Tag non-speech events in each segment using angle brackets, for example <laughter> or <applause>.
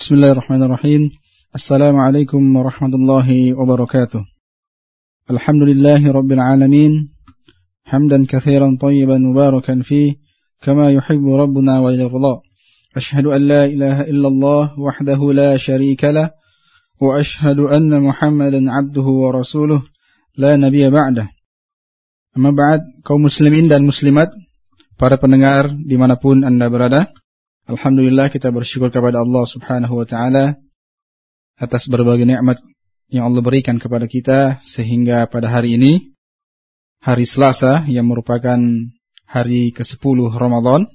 بسم الله الرحمن الرحيم السلام عليكم ورحمة الله وبركاته الحمد لله رب العالمين حمدا كثيرا طيبا مباركا فيه كما يحب ربنا ويرضى أشهد أن لا إله إلا الله وحده لا شريك له وأشهد أن محمدا عبده ورسوله لا نبي بعده أما بعد kaum muslimin dan muslimat para pendengar dimanapun anda berada Alhamdulillah kita bersyukur kepada Allah subhanahu wa ta'ala atas berbagai nikmat yang Allah berikan kepada kita sehingga pada hari ini hari Selasa yang merupakan hari ke-10 Ramadan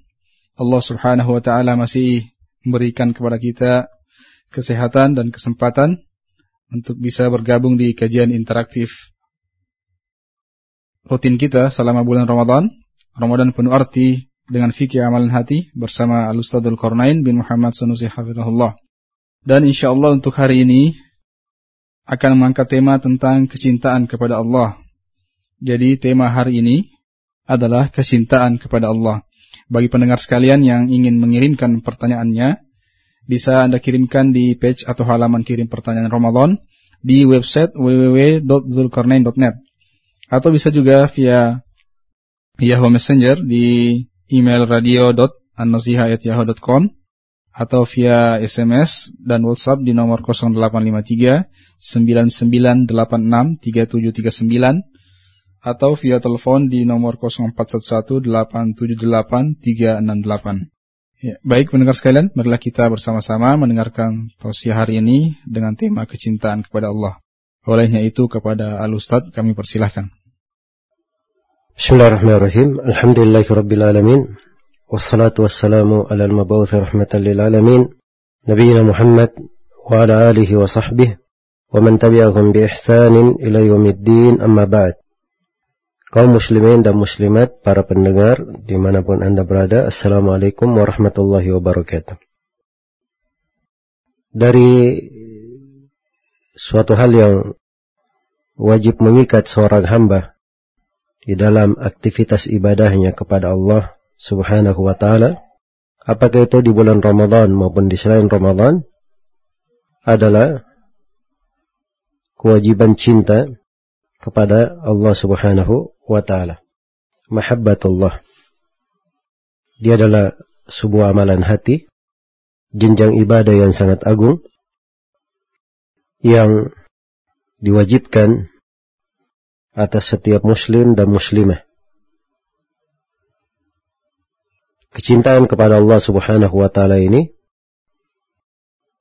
Allah subhanahu wa ta'ala masih memberikan kepada kita kesehatan dan kesempatan untuk bisa bergabung di kajian interaktif rutin kita selama bulan Ramadan. Ramadan penuh arti dengan fikih amalan hati bersama Al-Ustadzul bin Muhammad Sanusi Hafizahullah. Dan insya Allah untuk hari ini akan mengangkat tema tentang kecintaan kepada Allah. Jadi tema hari ini adalah kecintaan kepada Allah. Bagi pendengar sekalian yang ingin mengirimkan pertanyaannya, bisa Anda kirimkan di page atau halaman kirim pertanyaan Ramadan di website www.zulkarnain.net atau bisa juga via Yahoo Messenger di email radio.annasiha.yahoo.com atau via SMS dan WhatsApp di nomor 0853 9986 3739 atau via telepon di nomor 0411 878 368. Ya, baik pendengar sekalian, marilah kita bersama-sama mendengarkan tausiah hari ini dengan tema kecintaan kepada Allah. Olehnya itu kepada Al-Ustaz kami persilahkan. بسم الله الرحمن الرحيم الحمد لله رب العالمين والصلاة والسلام على المبعوث رحمة للعالمين نبينا محمد وعلى آله وصحبه ومن تبعهم بإحسان إلى يوم الدين أما بعد kaum muslimin dan muslimat, para pendengar dimanapun anda berada, Assalamualaikum warahmatullahi wabarakatuh. Dari suatu hal yang wajib mengikat seorang hamba di dalam aktivitas ibadahnya kepada Allah Subhanahu wa taala, apakah itu di bulan Ramadan maupun di selain Ramadan adalah kewajiban cinta kepada Allah Subhanahu wa taala. Mahabbatullah. Dia adalah sebuah amalan hati, jenjang ibadah yang sangat agung yang diwajibkan atas setiap muslim dan muslimah. Kecintaan kepada Allah Subhanahu wa taala ini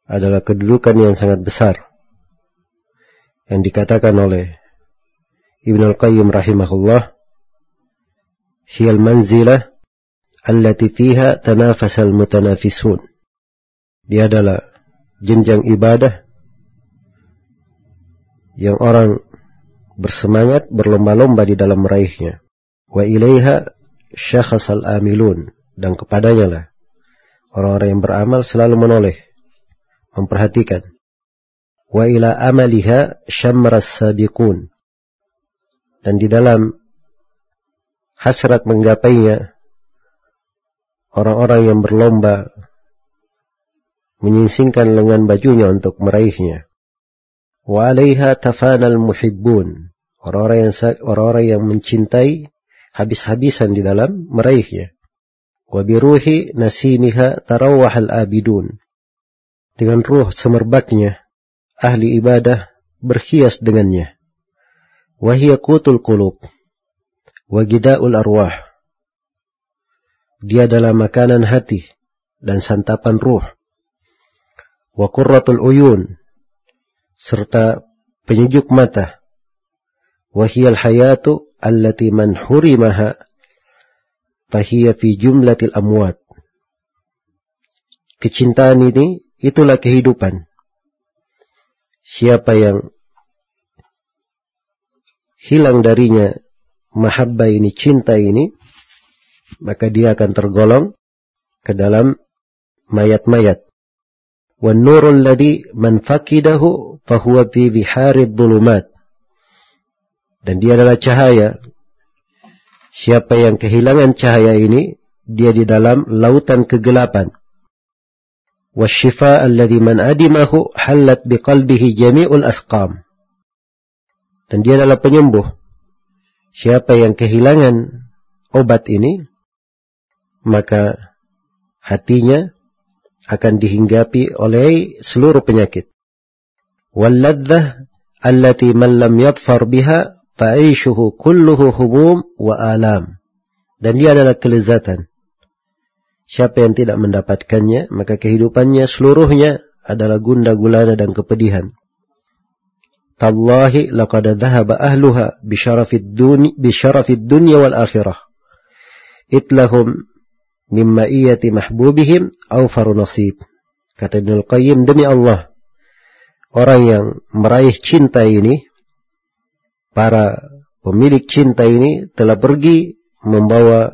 adalah kedudukan yang sangat besar yang dikatakan oleh Ibn Al-Qayyim rahimahullah hiyal manzilah allati fiha tanafasal mutanafisun dia adalah jenjang ibadah yang orang bersemangat berlomba-lomba di dalam meraihnya. Wa ilaiha syakhasal amilun dan kepadanya lah orang-orang yang beramal selalu menoleh, memperhatikan. Wa ila amaliha syamras sabiqun dan di dalam hasrat menggapainya orang-orang yang berlomba menyingsingkan lengan bajunya untuk meraihnya. Wa alaiha tafanal muhibbun Orang-orang yang orang-orang yang mencintai habis-habisan di dalam meraihnya. Wa biruhi nasimiha tarawahal abidun. Dengan ruh semerbaknya, ahli ibadah berhias dengannya. Wahia kutul kulub. Wagida'ul arwah. Dia adalah makanan hati dan santapan ruh. Wa kurratul uyun. Serta penyejuk mata وهي الحياة التي من حرمها فهي في جملة الأموات Kecintaan ini itulah kehidupan. Siapa yang hilang darinya mahabbah ini, cinta ini, maka dia akan tergolong ke dalam mayat-mayat. والنور الذي من فقده فهو في بحار الظلمات dan dia adalah cahaya. Siapa yang kehilangan cahaya ini, dia di dalam lautan kegelapan. والشفاء الذي من أدمه حلت بقلبه جميع الأسقام dan dia adalah penyembuh siapa yang kehilangan obat ini maka hatinya akan dihinggapi oleh seluruh penyakit walladzah allati man lam yadfar biha fa'ishuhu kulluhu hubum wa alam dan dia adalah kelezatan Siapa yang tidak mendapatkannya, maka kehidupannya seluruhnya adalah gunda gulana dan kepedihan. Tallahi laqad dhahaba ahluha bisyarafid dunya bisyarafid dunya wal akhirah. Itlahum mimma iyati mahbubihim awfaru nasib. Kata Ibnu Al-Qayyim demi Allah orang yang meraih cinta ini para pemilik cinta ini telah pergi membawa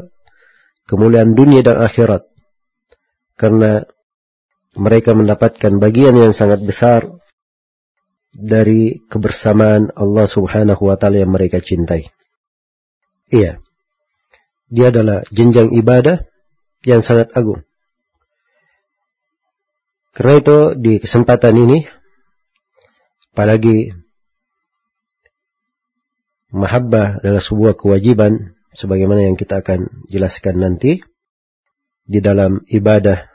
kemuliaan dunia dan akhirat. Karena mereka mendapatkan bagian yang sangat besar dari kebersamaan Allah Subhanahu wa taala yang mereka cintai. Iya. Dia adalah jenjang ibadah yang sangat agung. Karena itu di kesempatan ini apalagi mahabbah adalah sebuah kewajiban sebagaimana yang kita akan jelaskan nanti di dalam ibadah.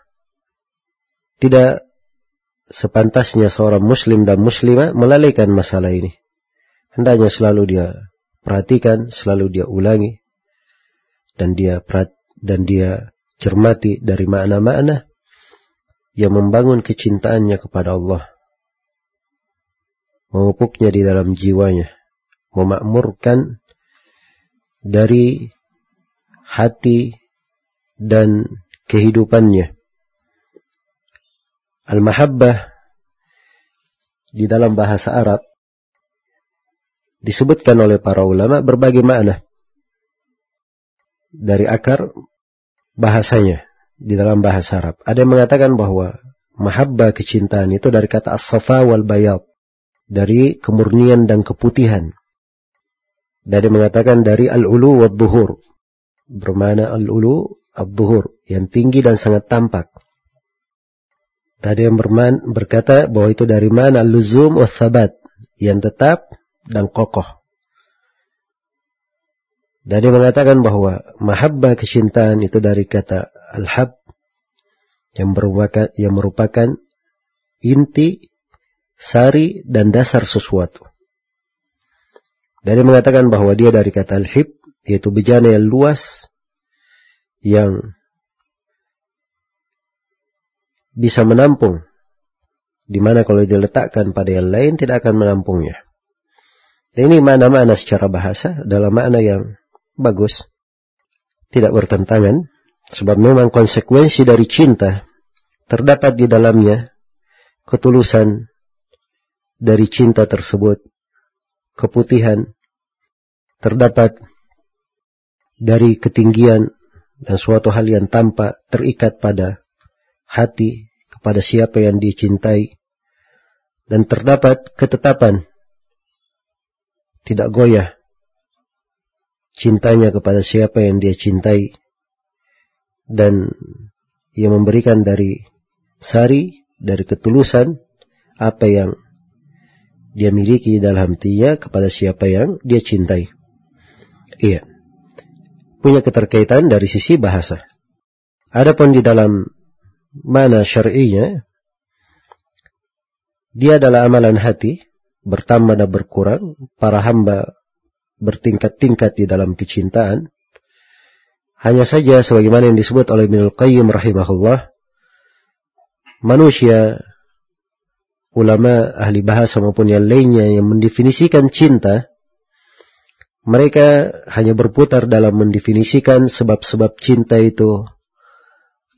Tidak sepantasnya seorang muslim dan muslimah melalaikan masalah ini. Hendaknya selalu dia perhatikan selalu dia ulangi dan dia perat, dan dia cermati dari makna-makna yang membangun kecintaannya kepada Allah. Memupuknya di dalam jiwanya memakmurkan dari hati dan kehidupannya. Al-mahabbah di dalam bahasa Arab disebutkan oleh para ulama berbagai makna dari akar bahasanya di dalam bahasa Arab. Ada yang mengatakan bahwa mahabbah kecintaan itu dari kata as-safa wal bayat dari kemurnian dan keputihan. Dari mengatakan dari al-ulu wa buhur. Bermana al-ulu al-buhur. Yang tinggi dan sangat tampak. Tadi yang berman, berkata bahwa itu dari mana al-luzum wa sabat. Yang tetap dan kokoh. Dari mengatakan bahwa mahabbah kecintaan itu dari kata al-hab yang merupakan yang merupakan inti, sari dan dasar sesuatu. Dari mengatakan bahwa dia dari kata al-hib, yaitu bejana yang luas, yang bisa menampung, di mana kalau diletakkan pada yang lain tidak akan menampungnya. Dan ini mana-mana secara bahasa dalam makna yang bagus, tidak bertentangan, sebab memang konsekuensi dari cinta terdapat di dalamnya ketulusan dari cinta tersebut keputihan terdapat dari ketinggian dan suatu hal yang tampak terikat pada hati kepada siapa yang dicintai. Dan terdapat ketetapan tidak goyah cintanya kepada siapa yang dia cintai. Dan ia memberikan dari sari dari ketulusan apa yang dia miliki dalam hatinya kepada siapa yang dia cintai. Iya. Punya keterkaitan dari sisi bahasa. Adapun di dalam mana syar'inya, dia adalah amalan hati, bertambah dan berkurang, para hamba bertingkat-tingkat di dalam kecintaan. Hanya saja sebagaimana yang disebut oleh Ibnu Qayyim rahimahullah, manusia ulama ahli bahasa maupun yang lainnya yang mendefinisikan cinta, mereka hanya berputar dalam mendefinisikan sebab-sebab cinta itu,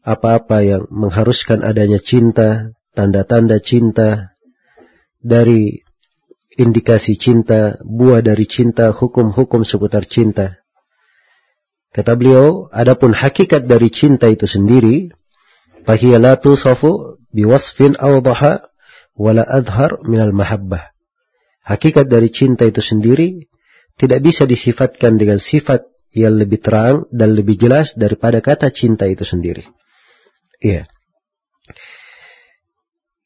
apa-apa yang mengharuskan adanya cinta, tanda-tanda cinta, dari indikasi cinta, buah dari cinta, hukum-hukum seputar cinta. Kata beliau, adapun hakikat dari cinta itu sendiri, fahiyalatu safu biwasfin awdaha wala adhar minal mahabbah. Hakikat dari cinta itu sendiri tidak bisa disifatkan dengan sifat yang lebih terang dan lebih jelas daripada kata cinta itu sendiri. Iya.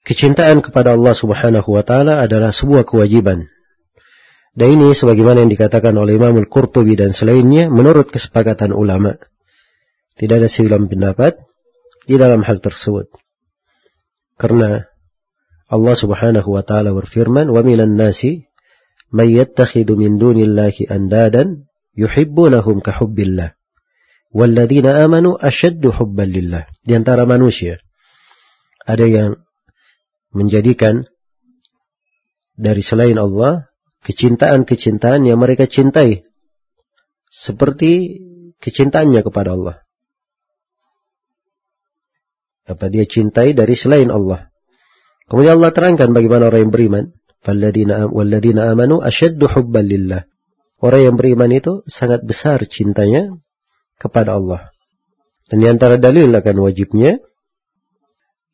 kecintaan kepada Allah Subhanahu wa taala adalah sebuah kewajiban. Dan ini sebagaimana yang dikatakan oleh Imam Al-Qurtubi dan selainnya menurut kesepakatan ulama. Tidak ada silam pendapat di dalam hal tersebut. Karena Allah Subhanahu wa taala berfirman, "Wa minan nasi may yattakhidhu min dunillahi andadan yuhibbunahum ka hubbillah." Walladzina amanu asyaddu hubban lillah. Di antara manusia ada yang menjadikan dari selain Allah kecintaan-kecintaan yang mereka cintai seperti kecintaannya kepada Allah. Apa dia cintai dari selain Allah. Kemudian Allah terangkan bagaimana orang yang beriman. Walladzina amanu asyaddu hubban lillah. Orang yang beriman itu sangat besar cintanya kepada Allah. Dan di antara dalil akan wajibnya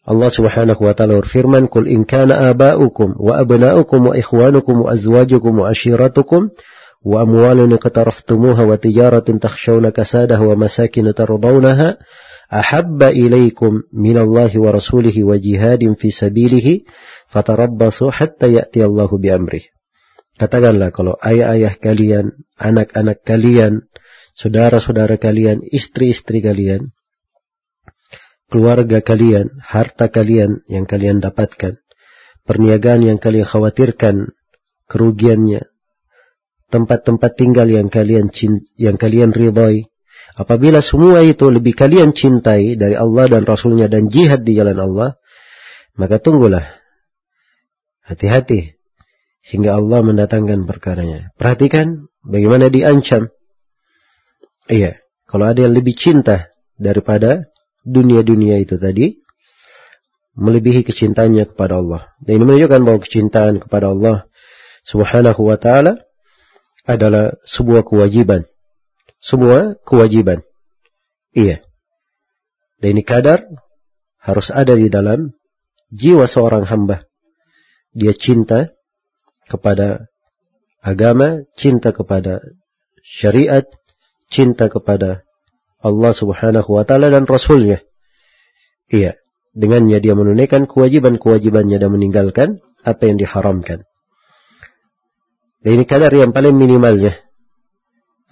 Allah Subhanahu wa taala berfirman, "Qul in kana aba'ukum wa abna'ukum wa ikhwanukum wa azwajukum wa ashiratukum wa amwalun qataraftumuha wa tijaratun takhshawna kasadaha wa masakin tardawnaha min Allah wa rasulihi wa jihadin fi sabilihi fatarabbasu hatta ya'ti Allahu bi amrih." Katakanlah kalau ayah-ayah kalian, anak-anak kalian, saudara-saudara kalian, istri-istri kalian, keluarga kalian, harta kalian yang kalian dapatkan, perniagaan yang kalian khawatirkan kerugiannya, tempat-tempat tinggal yang kalian yang kalian ridhoi. Apabila semua itu lebih kalian cintai dari Allah dan Rasulnya dan jihad di jalan Allah, maka tunggulah. Hati-hati hingga Allah mendatangkan perkaranya. Perhatikan bagaimana diancam Iya, kalau ada yang lebih cinta daripada dunia-dunia itu tadi, melebihi kecintanya kepada Allah. Dan ini menunjukkan bahwa kecintaan kepada Allah Subhanahu wa taala adalah sebuah kewajiban. Sebuah kewajiban. Iya. Dan ini kadar harus ada di dalam jiwa seorang hamba. Dia cinta kepada agama, cinta kepada syariat, cinta kepada Allah Subhanahu wa taala dan rasulnya. Iya, dengannya dia menunaikan kewajiban-kewajibannya dan meninggalkan apa yang diharamkan. Dan ini kadar yang paling minimalnya.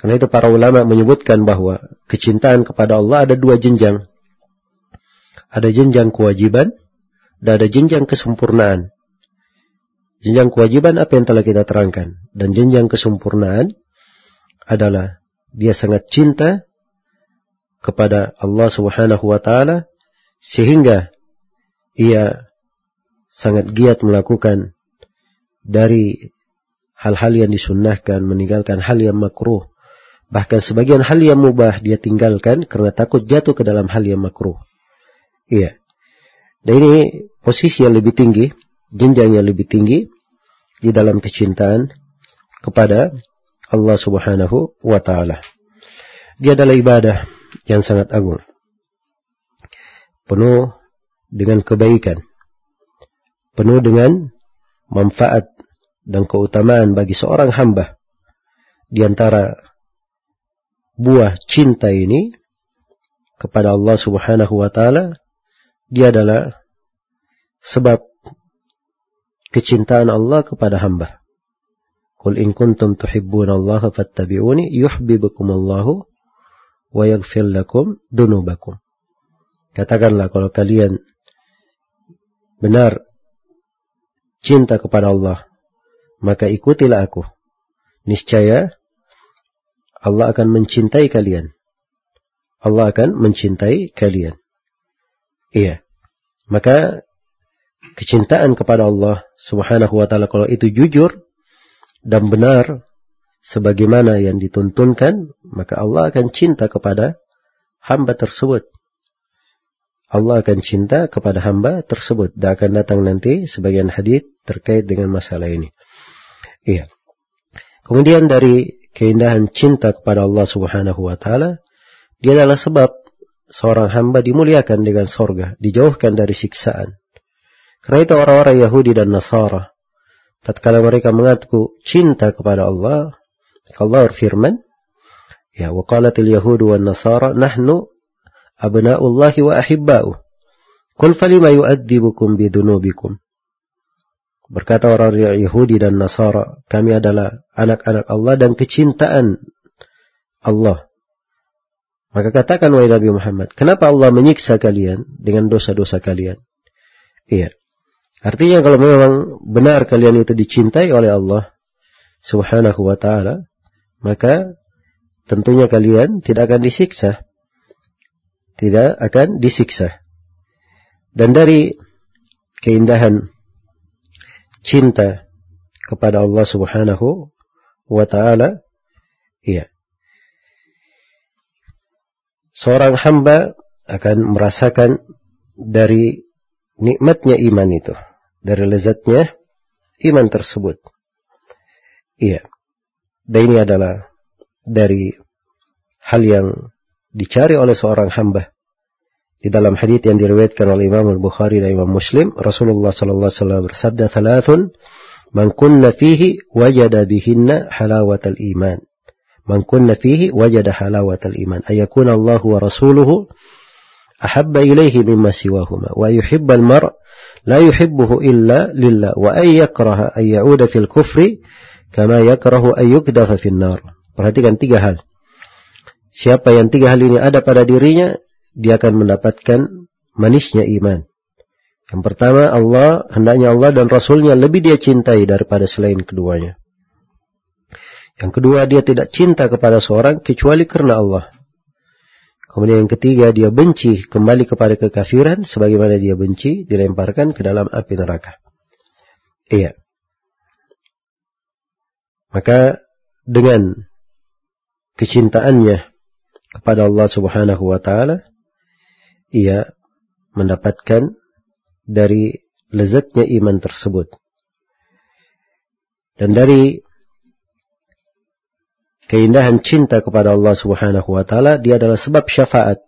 Karena itu para ulama menyebutkan bahwa kecintaan kepada Allah ada dua jenjang. Ada jenjang kewajiban dan ada jenjang kesempurnaan. Jenjang kewajiban apa yang telah kita terangkan. Dan jenjang kesempurnaan adalah dia sangat cinta kepada Allah Subhanahu wa taala sehingga ia sangat giat melakukan dari hal-hal yang disunnahkan, meninggalkan hal yang makruh. Bahkan sebagian hal yang mubah dia tinggalkan karena takut jatuh ke dalam hal yang makruh. Iya. Dan ini posisi yang lebih tinggi, jenjang yang lebih tinggi di dalam kecintaan kepada Allah Subhanahu wa taala. Dia adalah ibadah yang sangat agung. Penuh dengan kebaikan. Penuh dengan manfaat dan keutamaan bagi seorang hamba. Di antara buah cinta ini kepada Allah Subhanahu wa taala dia adalah sebab kecintaan Allah kepada hamba. Qul in kuntum tuhibbunallaha fattabi'uni yuhibbukumullahu wa yaghfir lakum dunubakum. Katakanlah kalau kalian benar cinta kepada Allah, maka ikutilah aku. Niscaya Allah akan mencintai kalian. Allah akan mencintai kalian. Iya. Maka kecintaan kepada Allah Subhanahu wa taala kalau itu jujur dan benar sebagaimana yang dituntunkan, maka Allah akan cinta kepada hamba tersebut. Allah akan cinta kepada hamba tersebut. Dan akan datang nanti sebagian hadis terkait dengan masalah ini. Iya. Kemudian dari keindahan cinta kepada Allah Subhanahu wa taala, dia adalah sebab seorang hamba dimuliakan dengan sorga, dijauhkan dari siksaan. Karena itu orang-orang Yahudi dan Nasara tatkala mereka mengaku cinta kepada Allah, Allah berfirman, ya waqalatil yahudu wan nasara nahnu abna'ullahi wa ahibba'u. Qul falima yu'adzibukum bidunubikum. Berkata orang Yahudi dan Nasara, kami adalah anak-anak Allah dan kecintaan Allah. Maka katakan wahai Nabi Muhammad, kenapa Allah menyiksa kalian dengan dosa-dosa kalian? Iya. Artinya kalau memang benar kalian itu dicintai oleh Allah Subhanahu wa taala, maka tentunya kalian tidak akan disiksa. Tidak akan disiksa. Dan dari keindahan cinta kepada Allah Subhanahu wa taala. Iya. Seorang hamba akan merasakan dari nikmatnya iman itu dari lezatnya iman tersebut. Iya. Dan ini adalah dari hal yang dicari oleh seorang hamba di dalam hadis yang diriwayatkan oleh Imam Al-Bukhari dan Imam Muslim, Rasulullah sallallahu alaihi wasallam bersabda, "Thalathun man kunna fihi wajada bihinna halawatal iman." Man kunna fihi wajada halawatal iman. Ayakuna Allah wa rasuluhu ahabba ilaihi mimma siwahuma wa yuhibbal mar' la yuhibbuhu illa lillah wa ay yakraha ay ya'uda fil kufri kama yakrahu ay yukdafa fil nar. Perhatikan tiga hal. Siapa yang tiga hal ini ada pada dirinya, dia akan mendapatkan manisnya iman. Yang pertama, Allah, hendaknya Allah dan Rasulnya lebih dia cintai daripada selain keduanya. Yang kedua, dia tidak cinta kepada seorang kecuali karena Allah. Kemudian yang ketiga, dia benci kembali kepada kekafiran, sebagaimana dia benci, dilemparkan ke dalam api neraka. Iya. Maka dengan kecintaannya kepada Allah Subhanahu wa taala, ia mendapatkan dari lezatnya iman tersebut. Dan dari keindahan cinta kepada Allah Subhanahu wa taala dia adalah sebab syafaat.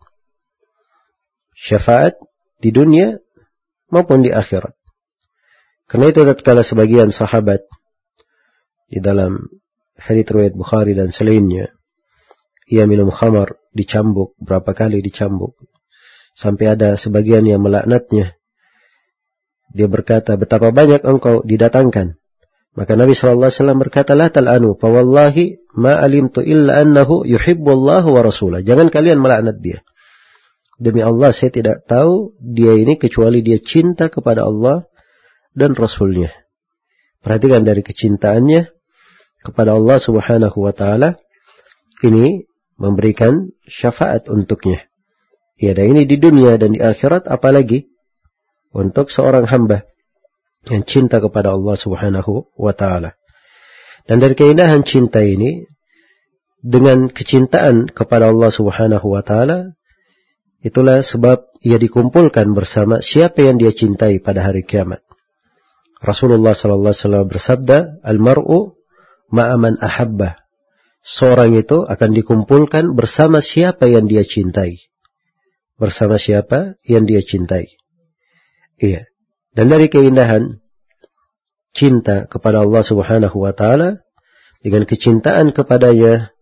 Syafaat di dunia maupun di akhirat. Karena itu tatkala sebagian sahabat di dalam hadits riwayat Bukhari dan selainnya ia minum khamar dicambuk berapa kali dicambuk Sampai ada sebagian yang melaknatnya. Dia berkata, betapa banyak engkau didatangkan. Maka Nabi SAW berkata, La tal'anu, fa wallahi ma alimtu illa annahu yuhibbullahu wa rasulah. Jangan kalian melaknat dia. Demi Allah, saya tidak tahu dia ini kecuali dia cinta kepada Allah dan Rasulnya. Perhatikan dari kecintaannya kepada Allah Subhanahu wa taala ini memberikan syafaat untuknya. Ya, dan ini di dunia dan di akhirat apalagi untuk seorang hamba yang cinta kepada Allah Subhanahu wa taala. Dan dari keindahan cinta ini dengan kecintaan kepada Allah Subhanahu wa taala itulah sebab ia dikumpulkan bersama siapa yang dia cintai pada hari kiamat. Rasulullah sallallahu alaihi wasallam bersabda, "Al-mar'u ma'aman ahabba." Seorang itu akan dikumpulkan bersama siapa yang dia cintai bersama siapa yang dia cintai. Iya. Dan dari keindahan cinta kepada Allah Subhanahu wa taala dengan kecintaan kepadanya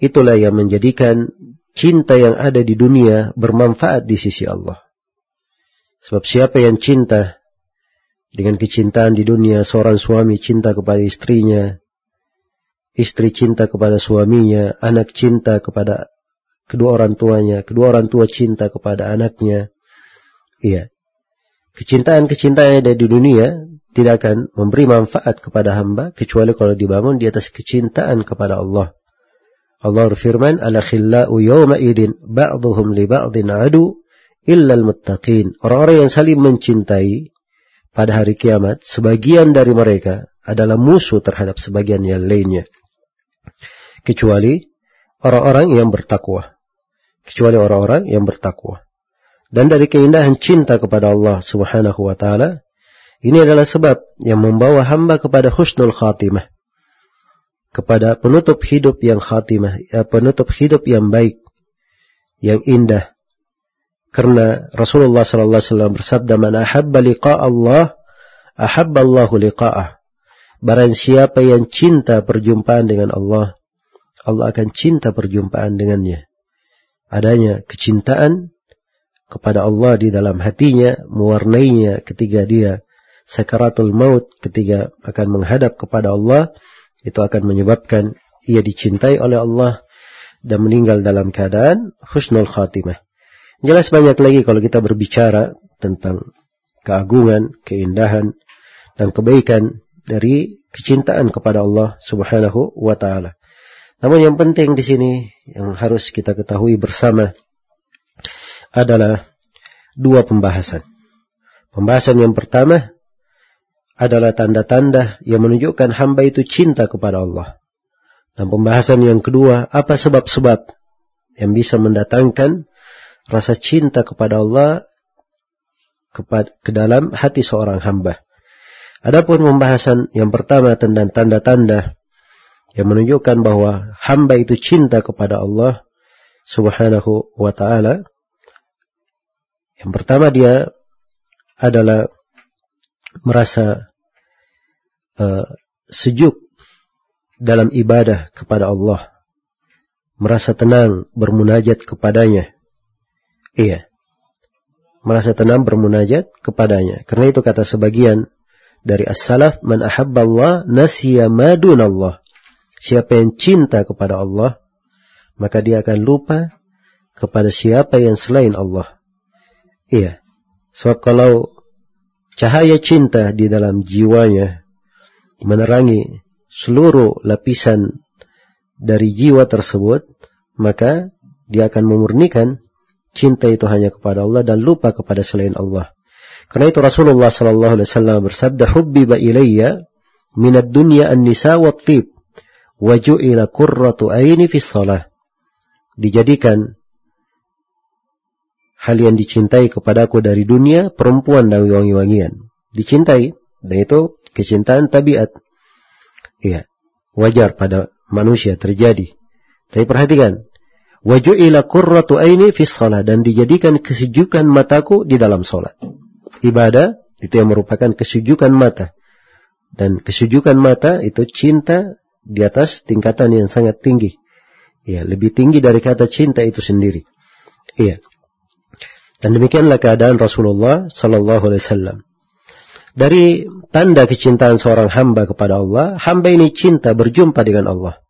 itulah yang menjadikan cinta yang ada di dunia bermanfaat di sisi Allah. Sebab siapa yang cinta dengan kecintaan di dunia seorang suami cinta kepada istrinya, istri cinta kepada suaminya, anak cinta kepada kedua orang tuanya, kedua orang tua cinta kepada anaknya. Iya. Kecintaan-kecintaan yang ada di dunia tidak akan memberi manfaat kepada hamba kecuali kalau dibangun di atas kecintaan kepada Allah. Allah berfirman, "Alakhillau yawma idin ba'dhum li ba'dhin adu illa al-muttaqin." Orang-orang yang saling mencintai pada hari kiamat, sebagian dari mereka adalah musuh terhadap sebagian yang lainnya. Kecuali orang-orang yang bertakwa kecuali orang-orang yang bertakwa. Dan dari keindahan cinta kepada Allah Subhanahu wa taala, ini adalah sebab yang membawa hamba kepada husnul khatimah. Kepada penutup hidup yang khatimah, ya, penutup hidup yang baik, yang indah. Karena Rasulullah sallallahu alaihi wasallam bersabda, "Man ahabba liqa Allah, ahabba Allahu liqa'ah." Barang siapa yang cinta perjumpaan dengan Allah, Allah akan cinta perjumpaan dengannya adanya kecintaan kepada Allah di dalam hatinya, mewarnainya ketika dia sakaratul maut, ketika akan menghadap kepada Allah, itu akan menyebabkan ia dicintai oleh Allah dan meninggal dalam keadaan husnul khatimah. Jelas banyak lagi kalau kita berbicara tentang keagungan, keindahan, dan kebaikan dari kecintaan kepada Allah Subhanahu wa taala. Namun yang penting di sini yang harus kita ketahui bersama adalah dua pembahasan. Pembahasan yang pertama adalah tanda-tanda yang menunjukkan hamba itu cinta kepada Allah. Dan pembahasan yang kedua, apa sebab-sebab yang bisa mendatangkan rasa cinta kepada Allah ke dalam hati seorang hamba. Adapun pembahasan yang pertama tentang tanda-tanda yang menunjukkan bahwa hamba itu cinta kepada Allah Subhanahu wa taala. Yang pertama dia adalah merasa uh, sejuk dalam ibadah kepada Allah. Merasa tenang bermunajat kepadanya. Iya. Merasa tenang bermunajat kepadanya. Karena itu kata sebagian dari as-salaf man ahabballah nasiya madunallah. Siapa yang cinta kepada Allah, maka dia akan lupa kepada siapa yang selain Allah. Iya. Sebab kalau cahaya cinta di dalam jiwanya menerangi seluruh lapisan dari jiwa tersebut, maka dia akan memurnikan cinta itu hanya kepada Allah dan lupa kepada selain Allah. Karena itu Rasulullah sallallahu alaihi wasallam bersabda, "Hubbiba ilayya minad dunya an-nisa wat tib." Waju'ila kurratu aini fis salah. Dijadikan hal yang dicintai kepadaku dari dunia, perempuan dan wangi-wangian. Dicintai, dan itu kecintaan tabiat. Iya, wajar pada manusia terjadi. Tapi perhatikan, waju'ila kurratu aini fis salah dan dijadikan kesejukan mataku di dalam solat. Ibadah itu yang merupakan kesejukan mata. Dan kesejukan mata itu cinta di atas tingkatan yang sangat tinggi. Ya, lebih tinggi dari kata cinta itu sendiri. Iya. Dan demikianlah keadaan Rasulullah sallallahu alaihi wasallam. Dari tanda kecintaan seorang hamba kepada Allah, hamba ini cinta berjumpa dengan Allah.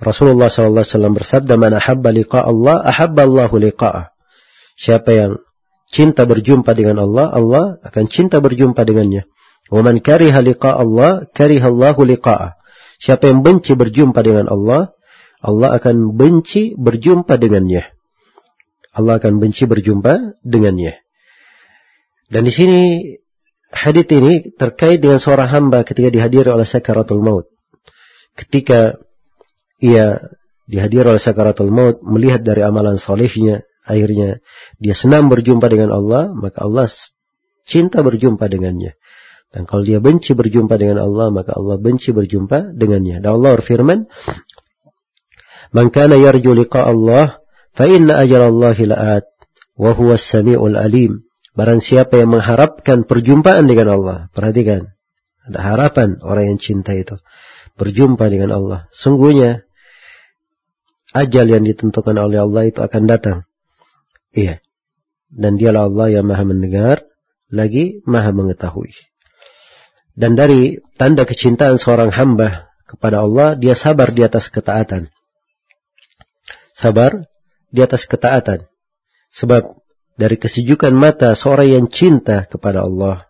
Rasulullah sallallahu alaihi wasallam bersabda, "Man ahabba liqa Allah, ahabba Allahu liqa'ah." Siapa yang cinta berjumpa dengan Allah, Allah akan cinta berjumpa dengannya. "Wa man kariha liqa Allah, kariha Allahu liqa'ah." Siapa yang benci berjumpa dengan Allah, Allah akan benci berjumpa dengannya. Allah akan benci berjumpa dengannya. Dan di sini hadis ini terkait dengan seorang hamba ketika dihadiri oleh sakaratul maut. Ketika ia dihadiri oleh sakaratul maut, melihat dari amalan solehnya, akhirnya dia senang berjumpa dengan Allah, maka Allah cinta berjumpa dengannya. Dan kalau dia benci berjumpa dengan Allah, maka Allah benci berjumpa dengannya. Dan Allah berfirman, "Man kana yarju liqa Allah, fa inna ajal Allah la'at, wa huwa samiul alim." Barang siapa yang mengharapkan perjumpaan dengan Allah, perhatikan. Ada harapan orang yang cinta itu berjumpa dengan Allah. Sungguhnya ajal yang ditentukan oleh Allah itu akan datang. Iya. Dan dialah Allah yang maha mendengar, lagi maha mengetahui. Dan dari tanda kecintaan seorang hamba kepada Allah, dia sabar di atas ketaatan. Sabar di atas ketaatan. Sebab dari kesejukan mata seorang yang cinta kepada Allah,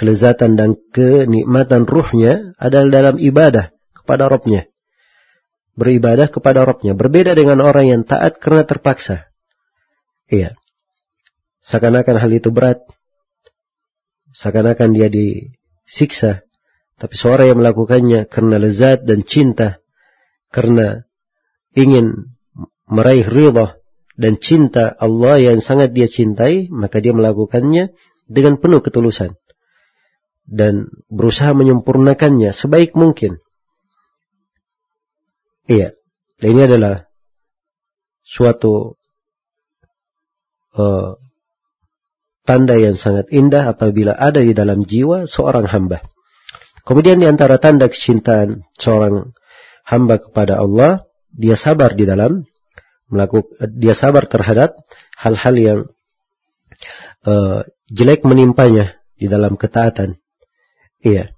kelezatan dan kenikmatan ruhnya adalah dalam ibadah kepada Robnya. Beribadah kepada Robnya. Berbeda dengan orang yang taat karena terpaksa. Iya. Seakan-akan hal itu berat. Seakan-akan dia di siksa. Tapi seorang yang melakukannya karena lezat dan cinta, karena ingin meraih ridha dan cinta Allah yang sangat dia cintai, maka dia melakukannya dengan penuh ketulusan dan berusaha menyempurnakannya sebaik mungkin. Iya, ini adalah suatu uh, tanda yang sangat indah apabila ada di dalam jiwa seorang hamba. Kemudian di antara tanda kecintaan seorang hamba kepada Allah, dia sabar di dalam melakukan dia sabar terhadap hal-hal yang uh, jelek menimpanya di dalam ketaatan. Iya.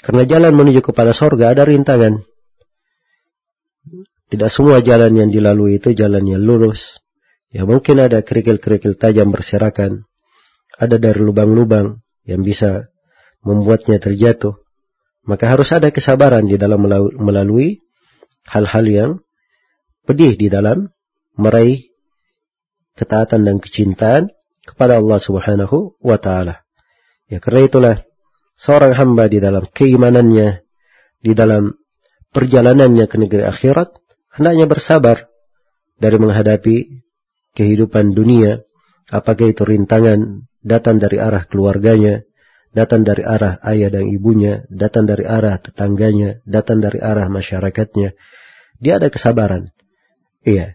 Karena jalan menuju kepada sorga ada rintangan. Tidak semua jalan yang dilalui itu jalan yang lurus. Ya mungkin ada kerikil-kerikil tajam berserakan. Ada dari lubang-lubang yang bisa membuatnya terjatuh. Maka harus ada kesabaran di dalam melalui hal-hal yang pedih di dalam meraih ketaatan dan kecintaan kepada Allah Subhanahu wa taala. Ya karena itulah seorang hamba di dalam keimanannya, di dalam perjalanannya ke negeri akhirat hendaknya bersabar dari menghadapi kehidupan dunia, apakah itu rintangan datang dari arah keluarganya, datang dari arah ayah dan ibunya, datang dari arah tetangganya, datang dari arah masyarakatnya. Dia ada kesabaran. Iya.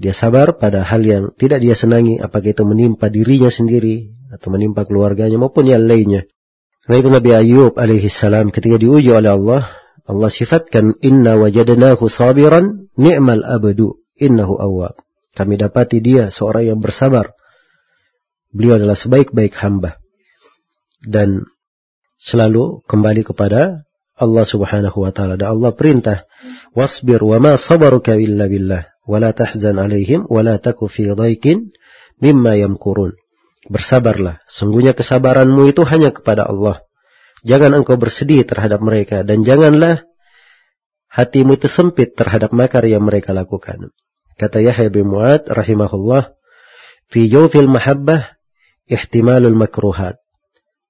Dia sabar pada hal yang tidak dia senangi, apakah itu menimpa dirinya sendiri, atau menimpa keluarganya, maupun yang lainnya. Karena itu Nabi Ayub alaihi salam ketika diuji oleh Allah, Allah sifatkan inna wajadnahu sabiran ni'mal abdu innahu awwab. Kami dapati dia seorang yang bersabar. Beliau adalah sebaik-baik hamba. Dan selalu kembali kepada Allah Subhanahu wa taala. Dan Allah perintah, "Wasbir wa ma sabaruka illa billah, wa la tahzan 'alaihim wa la taku fi dhaikin mimma yamkurun." Bersabarlah, sungguhnya kesabaranmu itu hanya kepada Allah Jangan engkau bersedih terhadap mereka dan janganlah hatimu itu sempit terhadap makar yang mereka lakukan. Kata Yahya bin Mu'ad rahimahullah, fi jawfil mahabbah ihtimalul makruhat.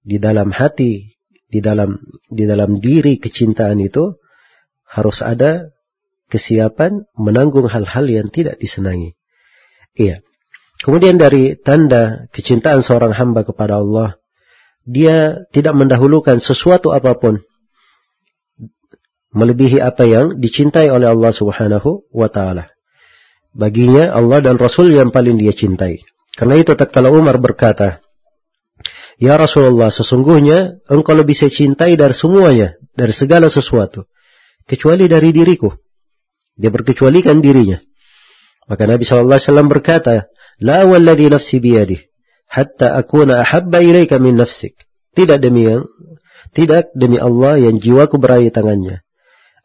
Di dalam hati, di dalam di dalam diri kecintaan itu harus ada kesiapan menanggung hal-hal yang tidak disenangi. Iya. Kemudian dari tanda kecintaan seorang hamba kepada Allah dia tidak mendahulukan sesuatu apa pun melebihi apa yang dicintai oleh Allah Subhanahu wa taala. Baginya Allah dan Rasul yang paling dia cintai. Karena itu tatkala Umar berkata, "Ya Rasulullah, sesungguhnya engkau lebih saya cintai dari semuanya, dari segala sesuatu, kecuali dari diriku." Dia berkecualikan dirinya. Maka Nabi SAW berkata, La walladhi nafsi biyadih hatta akuna ahabba ilaika min nafsik. Tidak demi yang tidak demi Allah yang jiwaku berada di tangannya.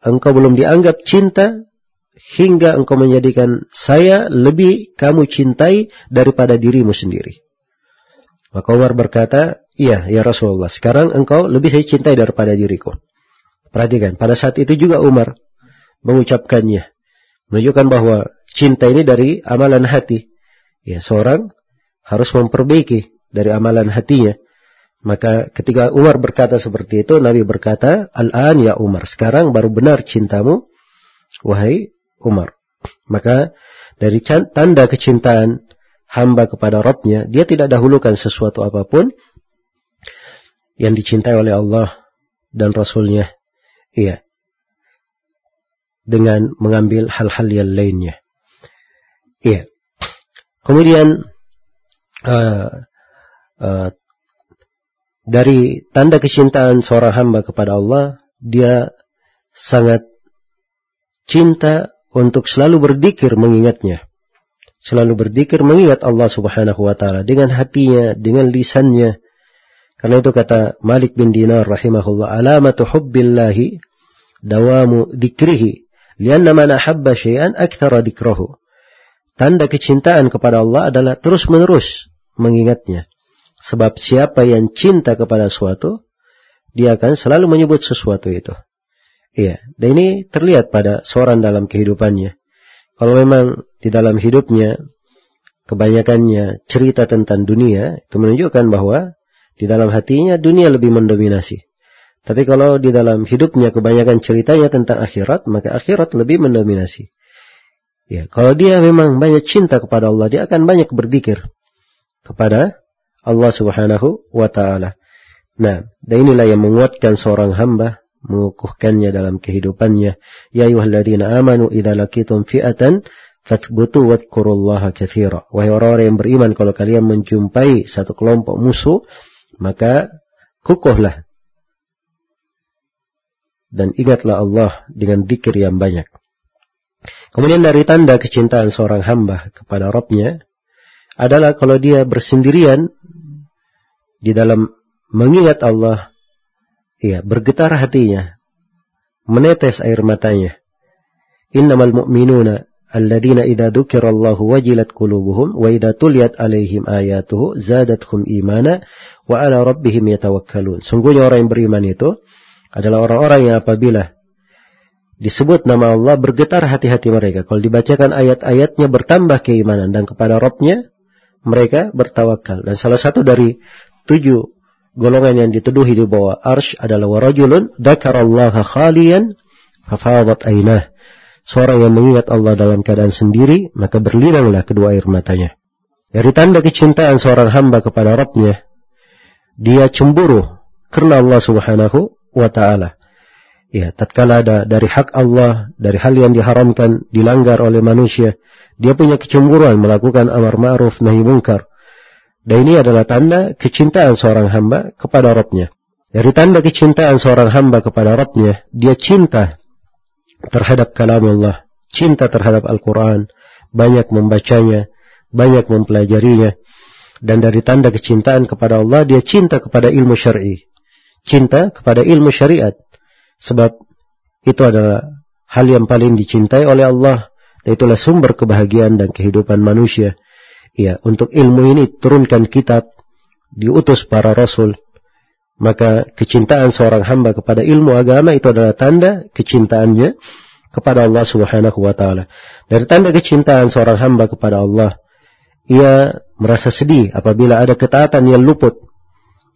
Engkau belum dianggap cinta hingga engkau menjadikan saya lebih kamu cintai daripada dirimu sendiri. Maka Umar berkata, iya ya Rasulullah, sekarang engkau lebih saya cintai daripada diriku. Perhatikan, pada saat itu juga Umar mengucapkannya. Menunjukkan bahwa cinta ini dari amalan hati. Ya, seorang harus memperbaiki dari amalan hatinya. Maka ketika Umar berkata seperti itu, Nabi berkata, Al-an ya Umar, sekarang baru benar cintamu, wahai Umar. Maka dari tanda kecintaan hamba kepada Robnya, dia tidak dahulukan sesuatu apa pun yang dicintai oleh Allah dan Rasulnya. Iya. Dengan mengambil hal-hal yang lainnya. Iya. Kemudian uh, uh, dari tanda kecintaan seorang hamba kepada Allah, dia sangat cinta untuk selalu berzikir mengingatnya. Selalu berzikir mengingat Allah Subhanahu wa taala dengan hatinya, dengan lisannya. Karena itu kata Malik bin Dinar rahimahullah, alamatu hubbillahi dawamu dzikrihi, lianna man ahabba syai'an aktsara dzikrahu. Tanda kecintaan kepada Allah adalah terus-menerus mengingatnya. Sebab siapa yang cinta kepada suatu, dia akan selalu menyebut sesuatu itu. Iya, dan ini terlihat pada seorang dalam kehidupannya. Kalau memang di dalam hidupnya kebanyakannya cerita tentang dunia, itu menunjukkan bahwa di dalam hatinya dunia lebih mendominasi. Tapi kalau di dalam hidupnya kebanyakan ceritanya tentang akhirat, maka akhirat lebih mendominasi. Ya, kalau dia memang banyak cinta kepada Allah, dia akan banyak berzikir kepada Allah Subhanahu wa taala. Nah, dan inilah yang menguatkan seorang hamba, mengukuhkannya dalam kehidupannya. Ya ayyuhalladzina amanu idza laqitum fi'atan fathbutu wadhkurullaha katsira. Wahai orang-orang yang beriman, kalau kalian menjumpai satu kelompok musuh, maka kukuhlah dan ingatlah Allah dengan zikir yang banyak. Kemudian dari tanda kecintaan seorang hamba kepada Rabbnya adalah kalau dia bersendirian di dalam mengingat Allah, ya bergetar hatinya, menetes air matanya. Innamal mu'minuna alladzina idza dzukirallahu wajilat qulubuhum wa idza tuliyat alaihim ayatuhu zadatuhum imana wa ala rabbihim yatawakkalun. Sungguhnya orang yang beriman itu adalah orang-orang yang apabila disebut nama Allah bergetar hati-hati mereka. Kalau dibacakan ayat-ayatnya bertambah keimanan dan kepada Robnya mereka bertawakal. Dan salah satu dari tujuh golongan yang dituduhi di bawah arsh adalah warajulun dzakarallaha khalian fafadat ainah. Seorang yang mengingat Allah dalam keadaan sendiri, maka berlinanglah kedua air matanya. Dari tanda kecintaan seorang hamba kepada Rabbnya, dia cemburu karena Allah subhanahu wa ta'ala. Ya, tatkala ada dari hak Allah, dari hal yang diharamkan, dilanggar oleh manusia, dia punya kecemburuan melakukan amar ma'ruf nahi mungkar. Dan ini adalah tanda kecintaan seorang hamba kepada Rabbnya. Dari tanda kecintaan seorang hamba kepada Rabbnya, dia cinta terhadap kalam Allah, cinta terhadap Al-Quran, banyak membacanya, banyak mempelajarinya. Dan dari tanda kecintaan kepada Allah, dia cinta kepada ilmu syar'i. Cinta kepada ilmu syariat. Sebab itu adalah hal yang paling dicintai oleh Allah dan itulah sumber kebahagiaan dan kehidupan manusia. Ya, untuk ilmu ini turunkan kitab, diutus para rasul. Maka kecintaan seorang hamba kepada ilmu agama itu adalah tanda kecintaannya kepada Allah Subhanahu wa taala. Dari tanda kecintaan seorang hamba kepada Allah, ia merasa sedih apabila ada ketaatan yang luput.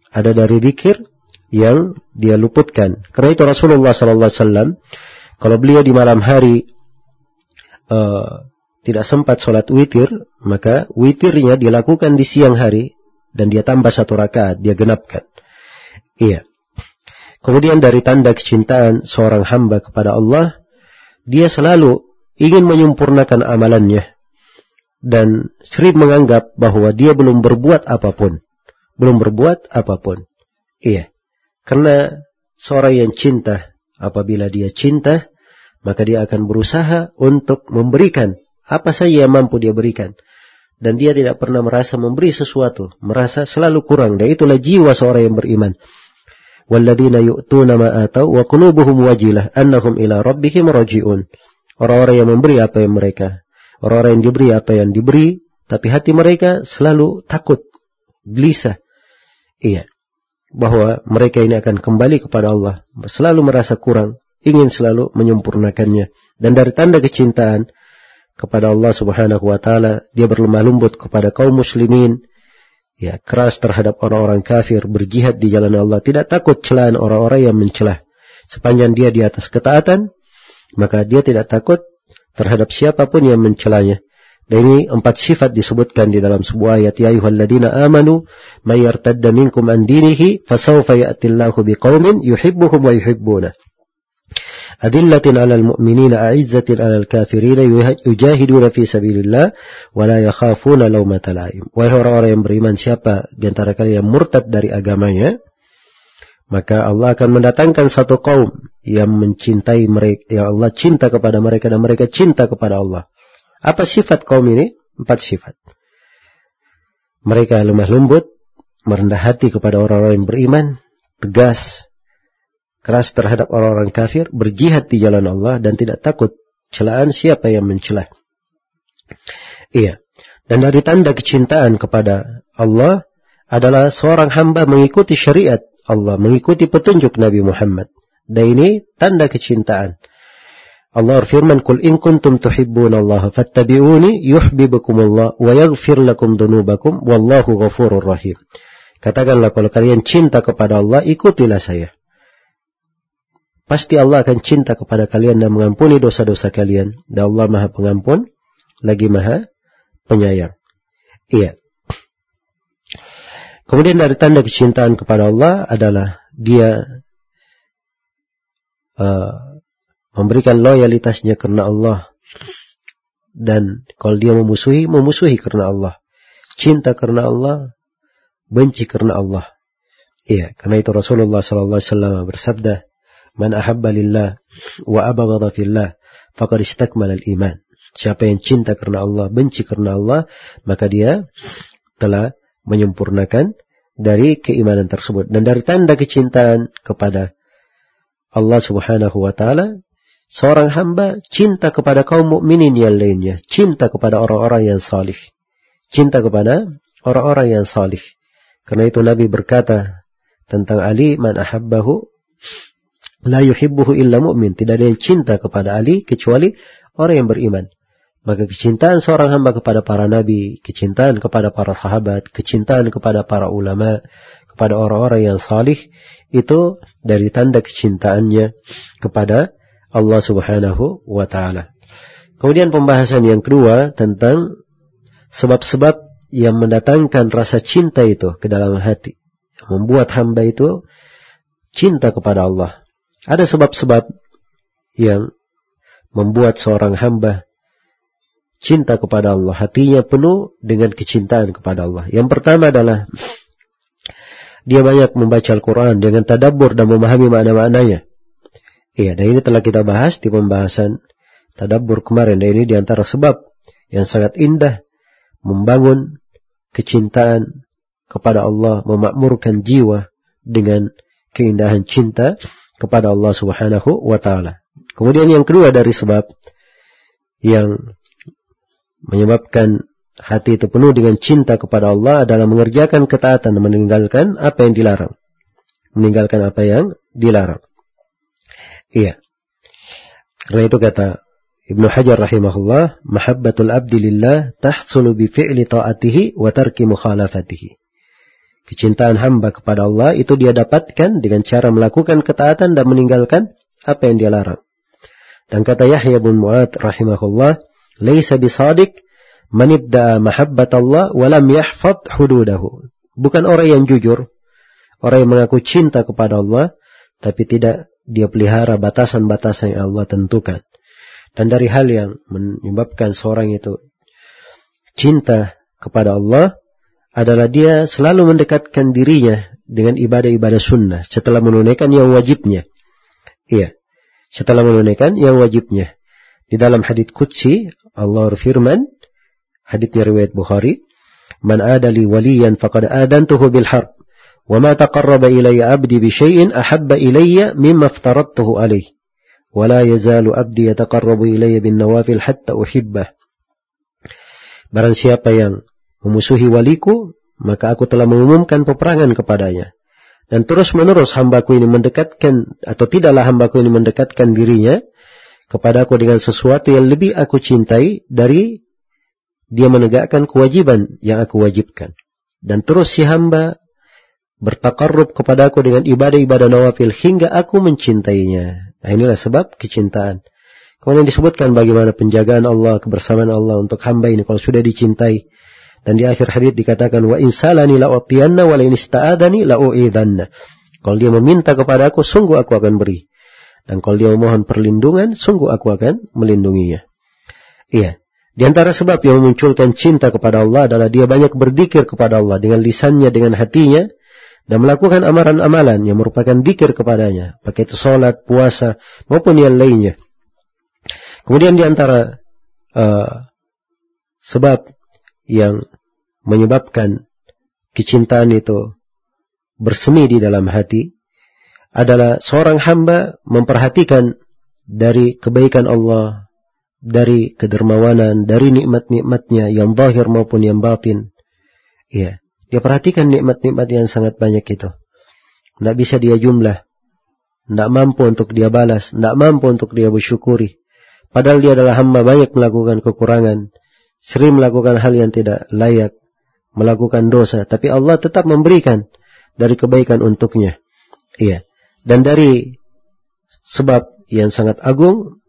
Ada dari zikir yang dia luputkan. Karena itu Rasulullah sallallahu alaihi wasallam kalau beliau di malam hari uh, tidak sempat sholat witir, maka witirnya dilakukan di siang hari dan dia tambah satu rakaat, dia genapkan. Iya. Kemudian dari tanda kecintaan seorang hamba kepada Allah, dia selalu ingin menyempurnakan amalannya dan sering menganggap bahwa dia belum berbuat apa pun. Belum berbuat apa pun. Iya. Karena seorang yang cinta, apabila dia cinta, maka dia akan berusaha untuk memberikan apa saja yang mampu dia berikan. Dan dia tidak pernah merasa memberi sesuatu, merasa selalu kurang. Dan itulah jiwa seorang yang beriman. Walladzina yu'tuna ma atau wa qulubuhum wajilah annahum ila rabbihim raji'un. Orang-orang yang memberi apa yang mereka, orang-orang yang diberi apa yang diberi, tapi hati mereka selalu takut, gelisah. Iya. Bahwa mereka ini akan kembali kepada Allah, selalu merasa kurang, ingin selalu menyempurnakannya. Dan dari tanda kecintaan kepada Allah Subhanahu wa taala, dia berlemah lembut kepada kaum muslimin, ya, keras terhadap orang-orang kafir, berjihad di jalan Allah, tidak takut celaan orang-orang yang mencelah. Sepanjang dia di atas ketaatan, maka dia tidak takut terhadap siapa pun yang mencelanya. Dan ini empat sifat disebutkan di dalam sebuah ayat ya ayyuhalladzina amanu may yartadda minkum an dinihi fasawfa ya'tillahu biqaumin yuhibbuhum wa yuhibbuna. Adillatin 'alal mu'minina a'izzatin 'alal kafirina yujahiduna fi sabilillah wa la yakhafuna laumata la'im. Wahai orang-orang yang beriman siapa di antara kalian yang murtad dari agamanya maka Allah akan mendatangkan satu kaum yang mencintai mereka, yang Allah cinta kepada mereka dan mereka cinta kepada Allah. Apa sifat kaum ini? Empat sifat. Mereka lemah lembut, merendah hati kepada orang-orang yang beriman, tegas, keras terhadap orang-orang kafir, berjihad di jalan Allah dan tidak takut celaan siapa yang mencelah. Iya. Dan dari tanda kecintaan kepada Allah adalah seorang hamba mengikuti syariat Allah, mengikuti petunjuk Nabi Muhammad. Dan ini tanda kecintaan. Allah berfirman, "Qul in kuntum Allah fattabi'uni Allah wa yaghfir lakum dhunubakum wallahu ghafurur rahim." Katakanlah kalau kalian cinta kepada Allah, ikutilah saya. Pasti Allah akan cinta kepada kalian dan mengampuni dosa-dosa kalian. Dan Allah maha pengampun, lagi maha penyayang. Iya. Kemudian dari tanda kecintaan kepada Allah adalah dia uh, memberikan loyalitasnya karena Allah. Dan kalau dia memusuhi, memusuhi karena Allah. Cinta karena Allah, benci karena Allah. Iya, karena itu Rasulullah SAW bersabda, Man ahabba lillah wa abghadha fillah faqad istakmala al-iman. Siapa yang cinta karena Allah, benci karena Allah, maka dia telah menyempurnakan dari keimanan tersebut. Dan dari tanda kecintaan kepada Allah subhanahu wa ta'ala, seorang hamba cinta kepada kaum mukminin yang lainnya, cinta kepada orang-orang yang salih, cinta kepada orang-orang yang salih. Karena itu Nabi berkata tentang Ali, man ahabbahu La yuhibbuhu illa mu'min. Tidak ada yang cinta kepada Ali kecuali orang yang beriman. Maka kecintaan seorang hamba kepada para nabi, kecintaan kepada para sahabat, kecintaan kepada para ulama, kepada orang-orang yang salih, itu dari tanda kecintaannya kepada Allah subhanahu wa ta'ala. Kemudian pembahasan yang kedua tentang sebab-sebab yang mendatangkan rasa cinta itu ke dalam hati. Membuat hamba itu cinta kepada Allah. Ada sebab-sebab yang membuat seorang hamba cinta kepada Allah. Hatinya penuh dengan kecintaan kepada Allah. Yang pertama adalah dia banyak membaca Al-Quran dengan tadabbur dan memahami makna-maknanya. Iya, dan ini telah kita bahas di pembahasan tadabbur kemarin. Dan ini di antara sebab yang sangat indah membangun kecintaan kepada Allah, memakmurkan jiwa dengan keindahan cinta kepada Allah Subhanahu wa taala. Kemudian yang kedua dari sebab yang menyebabkan hati itu penuh dengan cinta kepada Allah adalah mengerjakan ketaatan dan meninggalkan apa yang dilarang. Meninggalkan apa yang dilarang. Iya. Karena itu kata Ibnu Hajar rahimahullah, mahabbatul abdi lillah tahsulu bi fi'li ta'atihi wa tarki mukhalafatihi. Kecintaan hamba kepada Allah itu dia dapatkan dengan cara melakukan ketaatan dan meninggalkan apa yang dia larang. Dan kata Yahya bin Mu'ad rahimahullah, "Laisa bisadik man ibda'a mahabbat Allah wa lam yahfad hududahu." Bukan orang yang jujur, orang yang mengaku cinta kepada Allah, tapi tidak dia pelihara batasan-batasan yang Allah tentukan. Dan dari hal yang menyebabkan seorang itu cinta kepada Allah adalah dia selalu mendekatkan dirinya dengan ibadah-ibadah sunnah setelah menunaikan yang wajibnya. Iya, setelah menunaikan yang wajibnya. Di dalam hadits qudsi Allah berfirman, hadits riwayat Bukhari, "Man adali waliyan faqad adantuhu bil harb, wa ma taqarraba ilayya 'abdi bi syai'in ahabba ilayya mimma aftaradtuhu alayh, wa la yazalu 'abdi yataqarrabu ilayya bin nawafil hatta uhibbah." Barang siapa yang memusuhi waliku, maka aku telah mengumumkan peperangan kepadanya. Dan terus menerus hambaku ini mendekatkan, atau tidaklah hambaku ini mendekatkan dirinya kepada aku dengan sesuatu yang lebih aku cintai dari dia menegakkan kewajiban yang aku wajibkan. Dan terus si hamba bertakarrub kepada aku dengan ibadah-ibadah nawafil hingga aku mencintainya. Nah inilah sebab kecintaan. Kemudian disebutkan bagaimana penjagaan Allah, kebersamaan Allah untuk hamba ini kalau sudah dicintai. Dan di akhir hadis dikatakan wa insalani la utiyanna wa la ista'adani la u'idanna. Kalau dia meminta kepada aku, sungguh aku akan beri. Dan kalau dia memohon perlindungan, sungguh aku akan melindunginya. Iya. Di antara sebab yang memunculkan cinta kepada Allah adalah dia banyak berzikir kepada Allah dengan lisannya, dengan hatinya, dan melakukan amalan-amalan yang merupakan zikir kepadanya, pakai itu sholat, puasa, maupun yang lainnya. Kemudian di antara uh, sebab yang menyebabkan kecintaan itu bersemi di dalam hati adalah seorang hamba memperhatikan dari kebaikan Allah, dari kedermawanan, dari nikmat-nikmatnya yang zahir maupun yang batin. Ya, dia perhatikan nikmat-nikmat yang sangat banyak itu. Tidak bisa dia jumlah. Tidak mampu untuk dia balas. Tidak mampu untuk dia bersyukuri. Padahal dia adalah hamba banyak melakukan kekurangan sering melakukan hal yang tidak layak, melakukan dosa, tapi Allah tetap memberikan dari kebaikan untuknya. Iya. Dan dari sebab yang sangat agung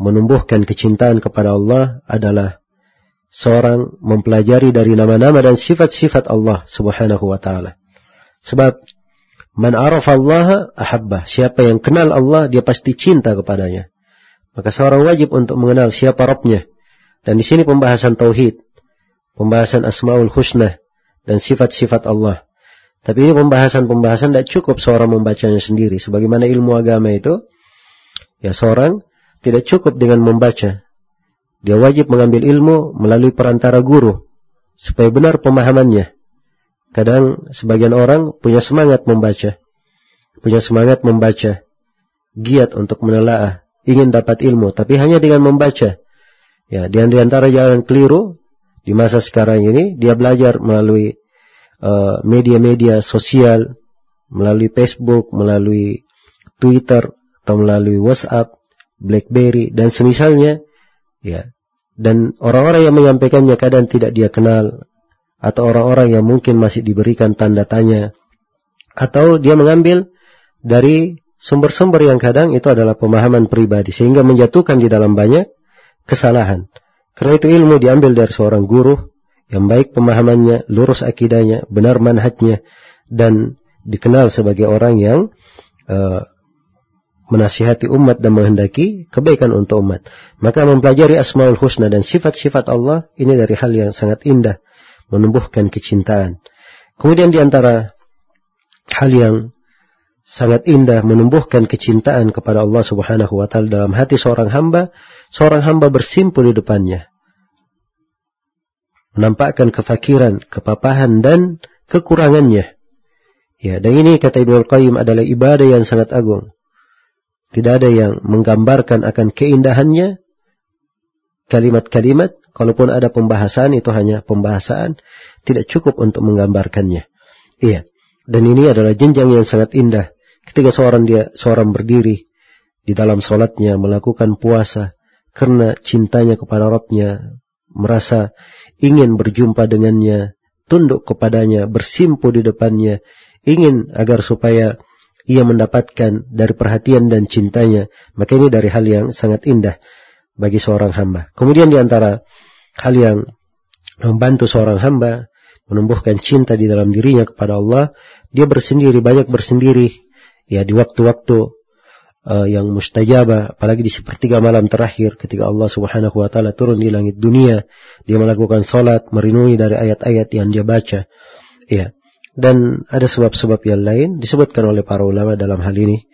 menumbuhkan kecintaan kepada Allah adalah seorang mempelajari dari nama-nama dan sifat-sifat Allah Subhanahu wa taala. Sebab man arafa Allah ahabbah. Siapa yang kenal Allah dia pasti cinta kepadanya. Maka seorang wajib untuk mengenal siapa Rabbnya dan di sini pembahasan tauhid, pembahasan asmaul husna dan sifat-sifat Allah. Tapi ini pembahasan-pembahasan tidak cukup seorang membacanya sendiri. Sebagaimana ilmu agama itu, ya seorang tidak cukup dengan membaca. Dia wajib mengambil ilmu melalui perantara guru supaya benar pemahamannya. Kadang sebagian orang punya semangat membaca, punya semangat membaca, giat untuk menelaah, ingin dapat ilmu, tapi hanya dengan membaca. Ya, di antara jalan keliru di masa sekarang ini, dia belajar melalui uh, media-media uh, sosial, melalui Facebook, melalui Twitter, atau melalui WhatsApp, BlackBerry, dan semisalnya, ya. Dan orang-orang yang menyampaikannya kadang tidak dia kenal, atau orang-orang yang mungkin masih diberikan tanda tanya atau dia mengambil dari sumber-sumber yang kadang itu adalah pemahaman pribadi sehingga menjatuhkan di dalam banyak kesalahan. Karena itu ilmu diambil dari seorang guru yang baik pemahamannya, lurus akidahnya, benar manhajnya dan dikenal sebagai orang yang uh, menasihati umat dan menghendaki kebaikan untuk umat. Maka mempelajari Asmaul Husna dan sifat-sifat Allah ini dari hal yang sangat indah menumbuhkan kecintaan. Kemudian di antara hal yang sangat indah menumbuhkan kecintaan kepada Allah Subhanahu wa taala dalam hati seorang hamba, seorang hamba bersimpul di depannya. Menampakkan kefakiran, kepapahan dan kekurangannya. Ya, dan ini kata Ibnu Al-Qayyim adalah ibadah yang sangat agung. Tidak ada yang menggambarkan akan keindahannya kalimat-kalimat Kalaupun ada pembahasan itu hanya pembahasan, tidak cukup untuk menggambarkannya. Iya. Dan ini adalah jenjang yang sangat indah. Ketika seorang dia seorang berdiri di dalam solatnya melakukan puasa karena cintanya kepada Rabbnya, merasa ingin berjumpa dengannya, tunduk kepadanya, bersimpu di depannya, ingin agar supaya ia mendapatkan dari perhatian dan cintanya, maka ini dari hal yang sangat indah bagi seorang hamba. Kemudian di antara hal yang membantu seorang hamba menumbuhkan cinta di dalam dirinya kepada Allah, dia bersendiri, banyak bersendiri ya di waktu-waktu uh, yang mustajabah, apalagi di sepertiga malam terakhir ketika Allah Subhanahu wa taala turun di langit dunia, dia melakukan salat, merenungi dari ayat-ayat yang dia baca. Ya. Dan ada sebab-sebab yang lain disebutkan oleh para ulama dalam hal ini.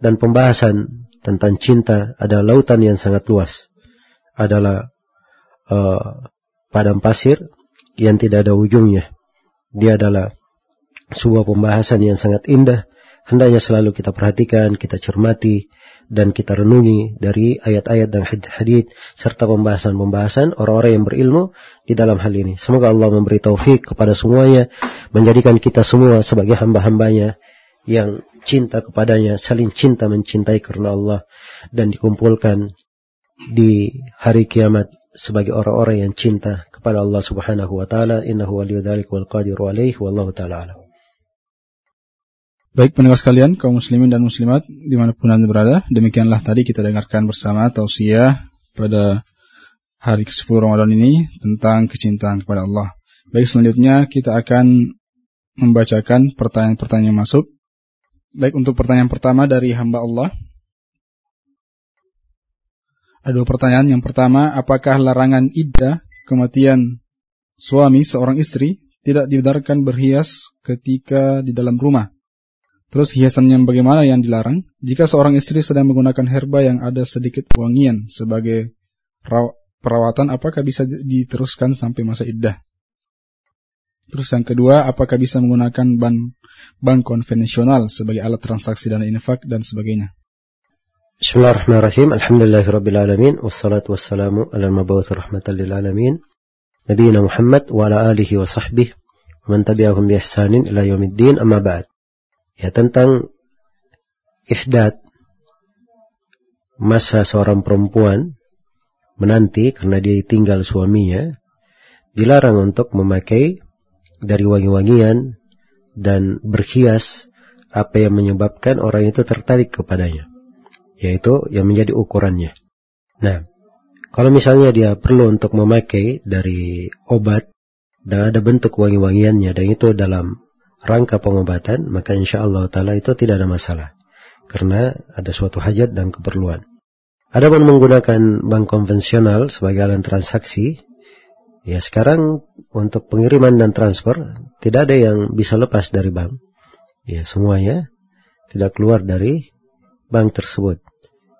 Dan pembahasan tentang cinta adalah lautan yang sangat luas. Adalah uh, padang pasir yang tidak ada ujungnya. Dia adalah sebuah pembahasan yang sangat indah. Hendaknya selalu kita perhatikan, kita cermati, dan kita renungi dari ayat-ayat dan hadith serta pembahasan-pembahasan orang-orang yang berilmu di dalam hal ini. Semoga Allah memberi taufik kepada semuanya, menjadikan kita semua sebagai hamba-hambanya yang cinta kepadanya, saling cinta mencintai karena Allah dan dikumpulkan di hari kiamat sebagai orang-orang yang cinta kepada Allah Subhanahu wa taala innahu waliyudzalik wal qadiru alaihi wallahu taala alam Baik pendengar sekalian, kaum muslimin dan muslimat di mana pun anda berada, demikianlah tadi kita dengarkan bersama tausiah pada hari ke-10 Ramadan ini tentang kecintaan kepada Allah. Baik selanjutnya kita akan membacakan pertanyaan-pertanyaan masuk. Baik untuk pertanyaan pertama dari hamba Allah ada dua pertanyaan. Yang pertama, apakah larangan iddah kematian suami seorang istri tidak dibenarkan berhias ketika di dalam rumah? Terus hiasannya bagaimana yang dilarang? Jika seorang istri sedang menggunakan herba yang ada sedikit wangian sebagai perawatan, apakah bisa diteruskan sampai masa iddah? Terus yang kedua, apakah bisa menggunakan ban bank konvensional sebagai alat transaksi dana infak dan sebagainya? Bismillahirrahmanirrahim. Alhamdulillahirrahmanirrahim. Wassalatu wassalamu ala mabawati rahmatan alamin. Nabi Muhammad wa ala alihi wa sahbihi. Man tabi'ahum bi ihsanin ila yawmiddin amma ba'd ya tentang ihdad masa seorang perempuan menanti karena dia tinggal suaminya dilarang untuk memakai dari wangi-wangian dan berhias apa yang menyebabkan orang itu tertarik kepadanya yaitu yang menjadi ukurannya. Nah, kalau misalnya dia perlu untuk memakai dari obat dan ada bentuk wangi-wangiannya dan itu dalam rangka pengobatan, maka insya Allah Ta'ala itu tidak ada masalah. Karena ada suatu hajat dan keperluan. Adapun menggunakan bank konvensional sebagai alat transaksi, ya sekarang untuk pengiriman dan transfer tidak ada yang bisa lepas dari bank. Ya semuanya tidak keluar dari bank tersebut.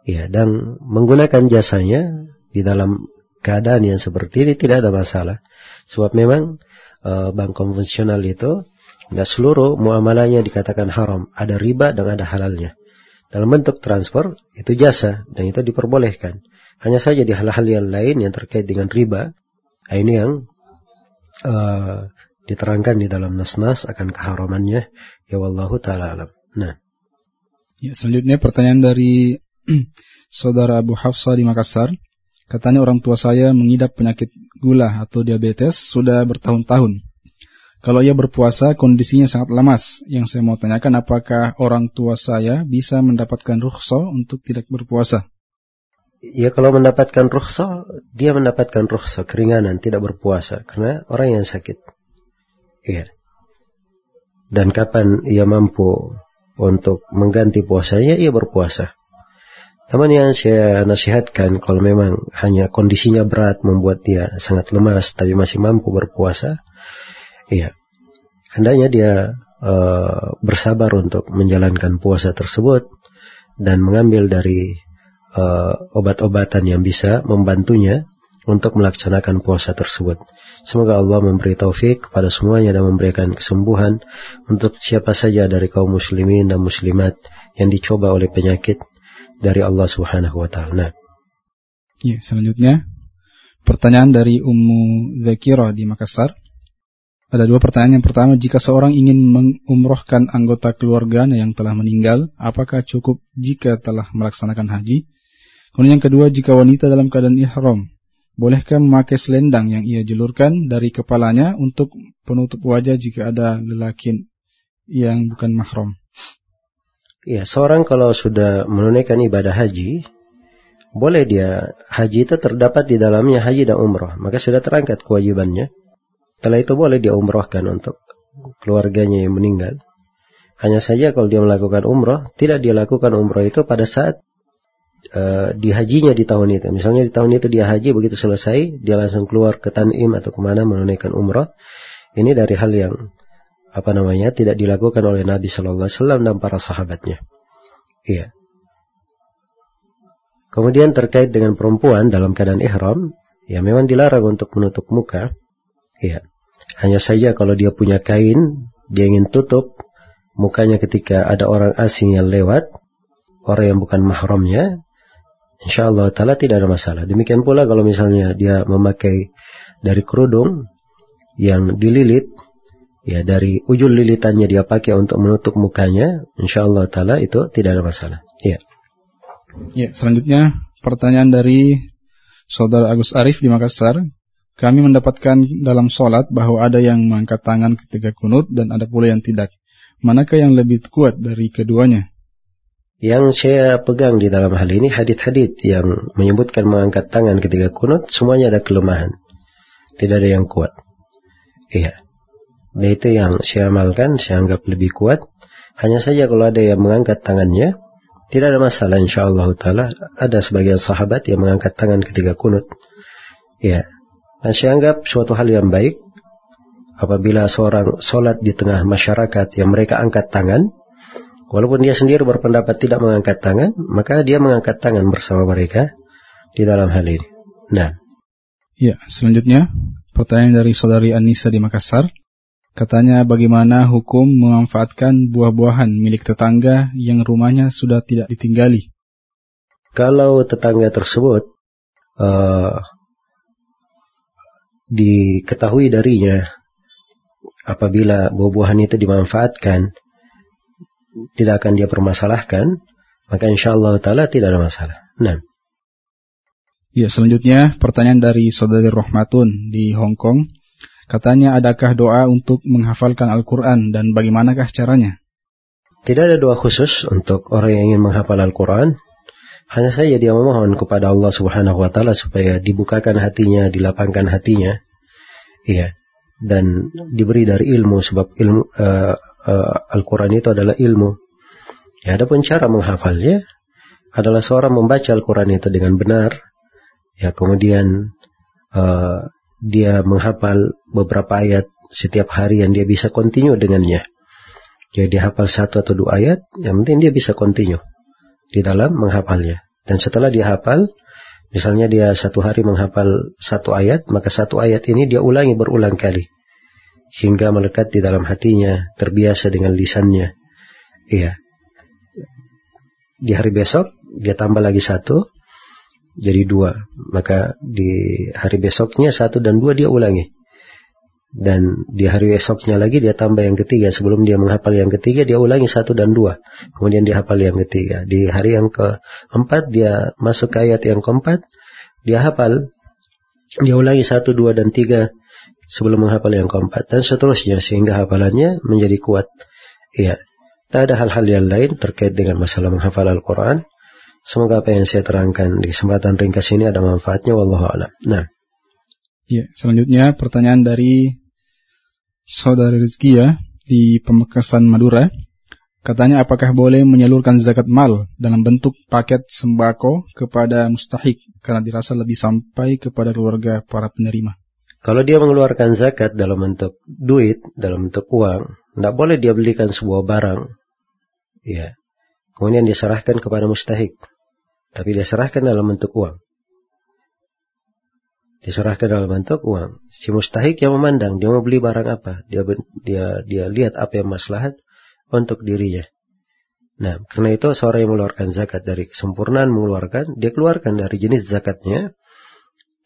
Ya, dan menggunakan jasanya di dalam keadaan yang seperti ini tidak ada masalah. Sebab memang uh, bank konvensional itu tidak seluruh muamalahnya dikatakan haram. Ada riba dan ada halalnya. Dalam bentuk transfer itu jasa dan itu diperbolehkan. Hanya saja di hal-hal yang lain yang terkait dengan riba, ini yang uh, diterangkan di dalam nas-nas akan keharamannya. Ya wallahu taala alam. Nah. Ya, selanjutnya pertanyaan dari <clears throat> saudara Abu Hafsah di Makassar. Katanya orang tua saya mengidap penyakit gula atau diabetes sudah bertahun-tahun. Kalau ia berpuasa, kondisinya sangat lemas. Yang saya mau tanyakan, apakah orang tua saya bisa mendapatkan rukhsah untuk tidak berpuasa? Ya kalau mendapatkan rukhsah, dia mendapatkan rukhsah keringanan tidak berpuasa karena orang yang sakit. Iya. Dan kapan ia mampu untuk mengganti puasanya, ia berpuasa. Teman yang saya nasihatkan kalau memang hanya kondisinya berat membuat dia sangat lemas tapi masih mampu berpuasa, iya. Hendaknya dia uh, bersabar untuk menjalankan puasa tersebut dan mengambil dari uh, obat-obatan yang bisa membantunya untuk melaksanakan puasa tersebut. Semoga Allah memberi taufik kepada semuanya dan memberikan kesembuhan untuk siapa saja dari kaum muslimin dan muslimat yang dicoba oleh penyakit dari Allah Subhanahu wa taala. Nah. Ya, selanjutnya pertanyaan dari Ummu Zakira di Makassar. Ada dua pertanyaan. Yang pertama, jika seorang ingin mengumrohkan anggota keluarganya yang telah meninggal, apakah cukup jika telah melaksanakan haji? Kemudian yang kedua, jika wanita dalam keadaan ihram, bolehkah memakai selendang yang ia julurkan dari kepalanya untuk penutup wajah jika ada lelaki yang bukan mahram? Ya, seorang kalau sudah menunaikan ibadah haji, boleh dia haji itu terdapat di dalamnya haji dan umroh, maka sudah terangkat kewajibannya. Setelah itu boleh dia umrohkan untuk keluarganya yang meninggal. Hanya saja kalau dia melakukan umroh, tidak dia lakukan umroh itu pada saat uh, di di tahun itu. Misalnya di tahun itu dia haji, begitu selesai, dia langsung keluar ke Tanim atau ke mana menunaikan umroh. Ini dari hal yang apa namanya tidak dilakukan oleh Nabi Shallallahu Alaihi Wasallam dan para sahabatnya. Iya. Kemudian terkait dengan perempuan dalam keadaan ihram, ya memang dilarang untuk menutup muka. Iya. Hanya saja kalau dia punya kain, dia ingin tutup mukanya ketika ada orang asing yang lewat, orang yang bukan mahramnya, insya Allah Ta'ala tidak ada masalah. Demikian pula kalau misalnya dia memakai dari kerudung yang dililit, ya dari ujung lilitannya dia pakai untuk menutup mukanya, insya Allah Ta'ala itu tidak ada masalah. Ya. Ya, selanjutnya pertanyaan dari Saudara Agus Arif di Makassar. Kami mendapatkan dalam sholat bahwa ada yang mengangkat tangan ketika kunut dan ada pula yang tidak. Manakah yang lebih kuat dari keduanya? Yang saya pegang di dalam hal ini hadit-hadit yang menyebutkan mengangkat tangan ketika kunut semuanya ada kelemahan. Tidak ada yang kuat. Iya. Dan itu yang saya amalkan, saya anggap lebih kuat. Hanya saja kalau ada yang mengangkat tangannya, tidak ada masalah insyaAllah ta'ala. Ada sebagian sahabat yang mengangkat tangan ketika kunut. Ya, dan saya anggap suatu hal yang baik apabila seorang sholat di tengah masyarakat yang mereka angkat tangan, walaupun dia sendiri berpendapat tidak mengangkat tangan, maka dia mengangkat tangan bersama mereka di dalam hal ini. Nah. Ya, selanjutnya pertanyaan dari saudari Anissa di Makassar. Katanya bagaimana hukum memanfaatkan buah-buahan milik tetangga yang rumahnya sudah tidak ditinggali? Kalau tetangga tersebut uh, diketahui darinya apabila buah-buahan itu dimanfaatkan tidak akan dia permasalahkan maka insya Allah taala tidak ada masalah. Nah. Ya, selanjutnya pertanyaan dari saudari Rohmatun di Hong Kong. Katanya adakah doa untuk menghafalkan Al-Quran dan bagaimanakah caranya? Tidak ada doa khusus untuk orang yang ingin menghafal Al-Quran. Hanya saja dia memohon kepada Allah Subhanahu wa taala supaya dibukakan hatinya, dilapangkan hatinya. Iya. Dan diberi dari ilmu sebab ilmu uh, uh, Al-Qur'an itu adalah ilmu. Ya, ada pun cara menghafalnya adalah seorang membaca Al-Qur'an itu dengan benar. Ya, kemudian uh, dia menghafal beberapa ayat setiap hari yang dia bisa kontinu dengannya. Jadi dia hafal satu atau dua ayat, yang penting dia bisa kontinu di dalam menghafalnya. Dan setelah dihafal, Misalnya dia satu hari menghafal satu ayat, maka satu ayat ini dia ulangi berulang kali. Hingga melekat di dalam hatinya, terbiasa dengan lisannya. Iya. Di hari besok, dia tambah lagi satu, jadi dua. Maka di hari besoknya satu dan dua dia ulangi. Dan di hari esoknya lagi dia tambah yang ketiga. Sebelum dia menghafal yang ketiga, dia ulangi satu dan dua. Kemudian dia hafal yang ketiga. Di hari yang keempat, dia masuk ke ayat yang keempat. Dia hafal. Dia ulangi satu, dua, dan tiga. Sebelum menghafal yang keempat. Dan seterusnya. Sehingga hafalannya menjadi kuat. Iya. Tak ada hal-hal yang lain terkait dengan masalah menghafal Al-Quran. Semoga apa yang saya terangkan di kesempatan ringkas ini ada manfaatnya. Wallahu'alam. Nah. Ya, selanjutnya pertanyaan dari saudara Rizki ya di Pemekasan Madura. Katanya apakah boleh menyalurkan zakat mal dalam bentuk paket sembako kepada mustahik karena dirasa lebih sampai kepada keluarga para penerima. Kalau dia mengeluarkan zakat dalam bentuk duit, dalam bentuk uang, tidak boleh dia belikan sebuah barang. Ya. Kemudian diserahkan kepada mustahik. Tapi dia serahkan dalam bentuk uang diserahkan dalam bentuk uang. Si mustahik yang memandang dia mau beli barang apa, dia dia dia lihat apa yang maslahat untuk dirinya. Nah, karena itu seorang yang mengeluarkan zakat dari kesempurnaan mengeluarkan, dia keluarkan dari jenis zakatnya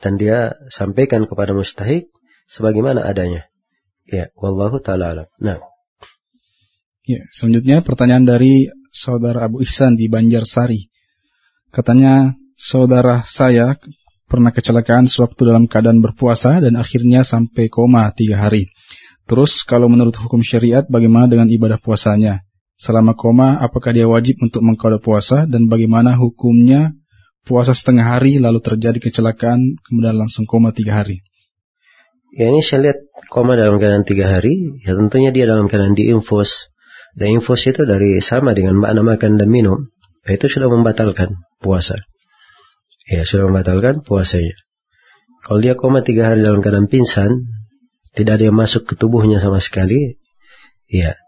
dan dia sampaikan kepada mustahik sebagaimana adanya. Ya, wallahu taala alam. Nah. Ya, selanjutnya pertanyaan dari saudara Abu Ihsan di Banjarsari. Katanya saudara saya pernah kecelakaan sewaktu dalam keadaan berpuasa dan akhirnya sampai koma tiga hari. Terus kalau menurut hukum syariat bagaimana dengan ibadah puasanya? Selama koma apakah dia wajib untuk mengkoda puasa dan bagaimana hukumnya puasa setengah hari lalu terjadi kecelakaan kemudian langsung koma tiga hari? Ya ini saya lihat koma dalam keadaan tiga hari, ya tentunya dia dalam keadaan diinfus. Dan infus itu dari sama dengan makna makan dan minum, itu sudah membatalkan puasa ya sudah membatalkan puasanya. Kalau dia koma tiga hari dalam keadaan pingsan, tidak ada yang masuk ke tubuhnya sama sekali, ya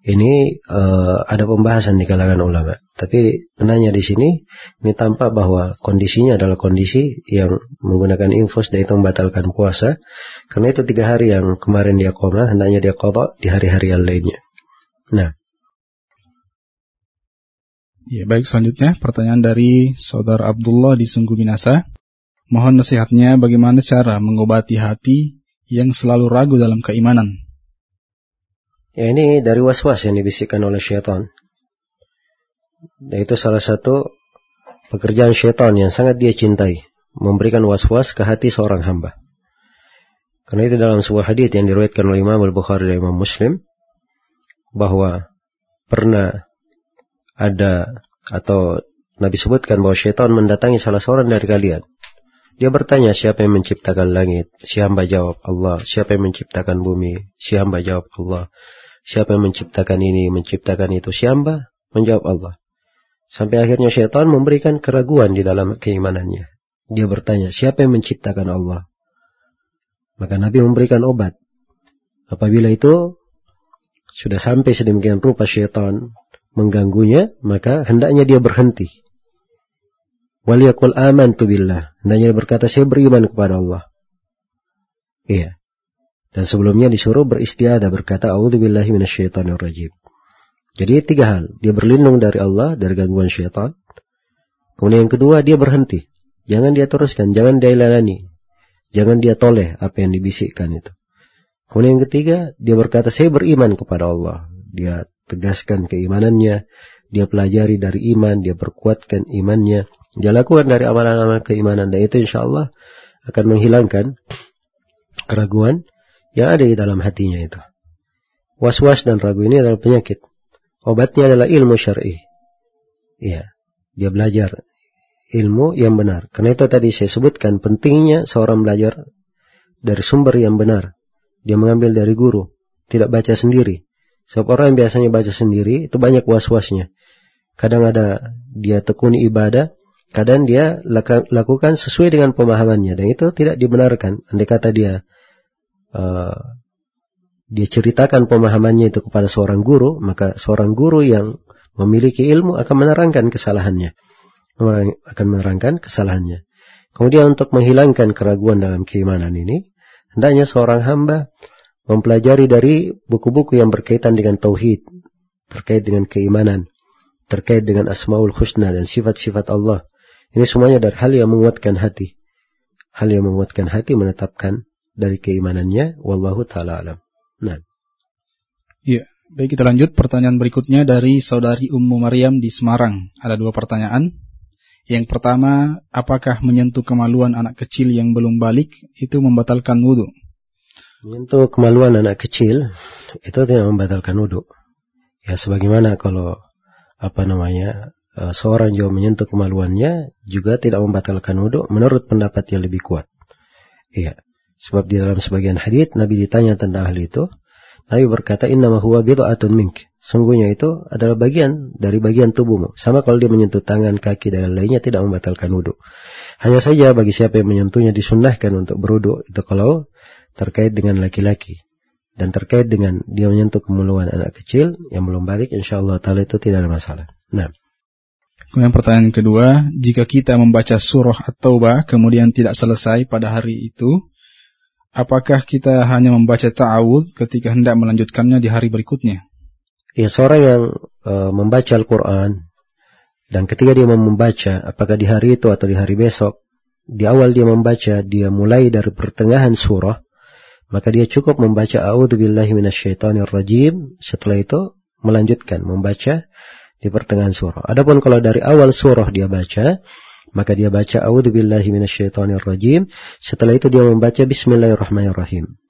ini uh, ada pembahasan di kalangan ulama. Tapi penanya di sini ini tampak bahwa kondisinya adalah kondisi yang menggunakan infus dan itu membatalkan puasa. Karena itu tiga hari yang kemarin dia koma, hendaknya dia kodok di hari-hari yang lainnya. Nah, Ya, baik selanjutnya pertanyaan dari saudara Abdullah di Sungguh Minasa. Mohon nasihatnya bagaimana cara mengobati hati yang selalu ragu dalam keimanan. Ya ini dari was-was yang dibisikkan oleh syaitan. Dan itu salah satu pekerjaan syaitan yang sangat dia cintai. Memberikan was-was ke hati seorang hamba. Karena itu dalam sebuah hadis yang diriwayatkan oleh Imam Al-Bukhari dan Imam Muslim. Bahwa pernah ada atau Nabi sebutkan bahwa syaitan mendatangi salah seorang dari kalian. Dia bertanya siapa yang menciptakan langit? Si hamba jawab Allah. Siapa yang menciptakan bumi? Si hamba jawab Allah. Siapa yang menciptakan ini, menciptakan itu? Si hamba menjawab Allah. Sampai akhirnya syaitan memberikan keraguan di dalam keimanannya. Dia bertanya, siapa yang menciptakan Allah? Maka Nabi memberikan obat. Apabila itu sudah sampai sedemikian rupa syaitan mengganggunya, maka hendaknya dia berhenti. Waliyakul aman tu billah. Hendaknya dia berkata, saya beriman kepada Allah. Iya. Dan sebelumnya disuruh beristiadah berkata, A'udzubillahi rajim. Jadi tiga hal. Dia berlindung dari Allah, dari gangguan syaitan. Kemudian yang kedua, dia berhenti. Jangan dia teruskan, jangan dia lalani. Jangan dia toleh apa yang dibisikkan itu. Kemudian yang ketiga, dia berkata, saya beriman kepada Allah. Dia tegaskan keimanannya, dia pelajari dari iman, dia perkuatkan imannya, dia lakukan dari amalan-amalan keimanan dan itu insya Allah akan menghilangkan keraguan yang ada di dalam hatinya itu. Was-was dan ragu ini adalah penyakit. Obatnya adalah ilmu syar'i. Iya, dia belajar ilmu yang benar. Karena itu tadi saya sebutkan pentingnya seorang belajar dari sumber yang benar. Dia mengambil dari guru, tidak baca sendiri. Sebab orang yang biasanya baca sendiri itu banyak was-wasnya. Kadang ada dia tekuni ibadah, kadang dia lakukan sesuai dengan pemahamannya dan itu tidak dibenarkan. Andai kata dia uh, dia ceritakan pemahamannya itu kepada seorang guru, maka seorang guru yang memiliki ilmu akan menerangkan kesalahannya. akan menerangkan kesalahannya. Kemudian untuk menghilangkan keraguan dalam keimanan ini, hendaknya seorang hamba mempelajari dari buku-buku yang berkaitan dengan tauhid, terkait dengan keimanan, terkait dengan asmaul husna dan sifat-sifat Allah. Ini semuanya dari hal yang menguatkan hati. Hal yang menguatkan hati menetapkan dari keimanannya. Wallahu ta'ala alam. Nah. Ya, baik kita lanjut. Pertanyaan berikutnya dari saudari Ummu Maryam di Semarang. Ada dua pertanyaan. Yang pertama, apakah menyentuh kemaluan anak kecil yang belum balik itu membatalkan wudhu? Menyentuh kemaluan anak kecil itu tidak membatalkan wudhu. Ya sebagaimana kalau apa namanya eh, seorang juga menyentuh kemaluannya juga tidak membatalkan wudhu menurut pendapat yang lebih kuat. Iya. Sebab di dalam sebagian hadis Nabi ditanya tentang hal itu, Nabi berkata inna huwa bid'atun mink. Sungguhnya itu adalah bagian dari bagian tubuhmu. Sama kalau dia menyentuh tangan, kaki dan lainnya tidak membatalkan wudhu. Hanya saja bagi siapa yang menyentuhnya disunnahkan untuk berwudhu itu kalau terkait dengan laki-laki dan terkait dengan dia menyentuh kemuluan anak kecil yang belum balik insya Allah taala itu tidak ada masalah. Nah. Kemudian pertanyaan kedua, jika kita membaca surah At-Taubah kemudian tidak selesai pada hari itu, apakah kita hanya membaca ta'awud ketika hendak melanjutkannya di hari berikutnya? Ya, seorang yang uh, membaca Al-Quran, dan ketika dia membaca, apakah di hari itu atau di hari besok, di awal dia membaca, dia mulai dari pertengahan surah, maka dia cukup membaca A'udzubillahi rajim, setelah itu melanjutkan membaca di pertengahan surah. Adapun kalau dari awal surah dia baca, maka dia baca a'udzubillahi rajim. Setelah itu dia membaca bismillahirrahmanirrahim.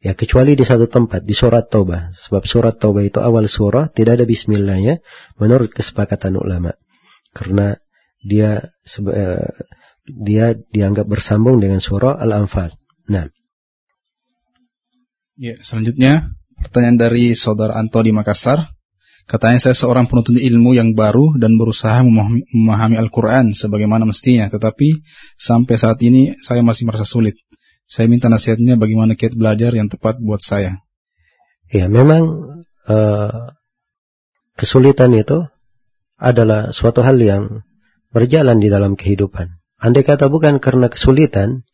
Ya kecuali di satu tempat di surat Taubah. Sebab surat Taubah itu awal surah tidak ada bismillahnya menurut kesepakatan ulama. Karena dia uh, dia dianggap bersambung dengan surah Al-Anfal. Nah. Ya, selanjutnya pertanyaan dari saudara Anto di Makassar. Katanya saya seorang penuntut ilmu yang baru dan berusaha memahami, Al-Quran sebagaimana mestinya. Tetapi sampai saat ini saya masih merasa sulit. Saya minta nasihatnya bagaimana kiat belajar yang tepat buat saya. Ya memang uh, kesulitan itu adalah suatu hal yang berjalan di dalam kehidupan. Andai kata bukan karena kesulitan,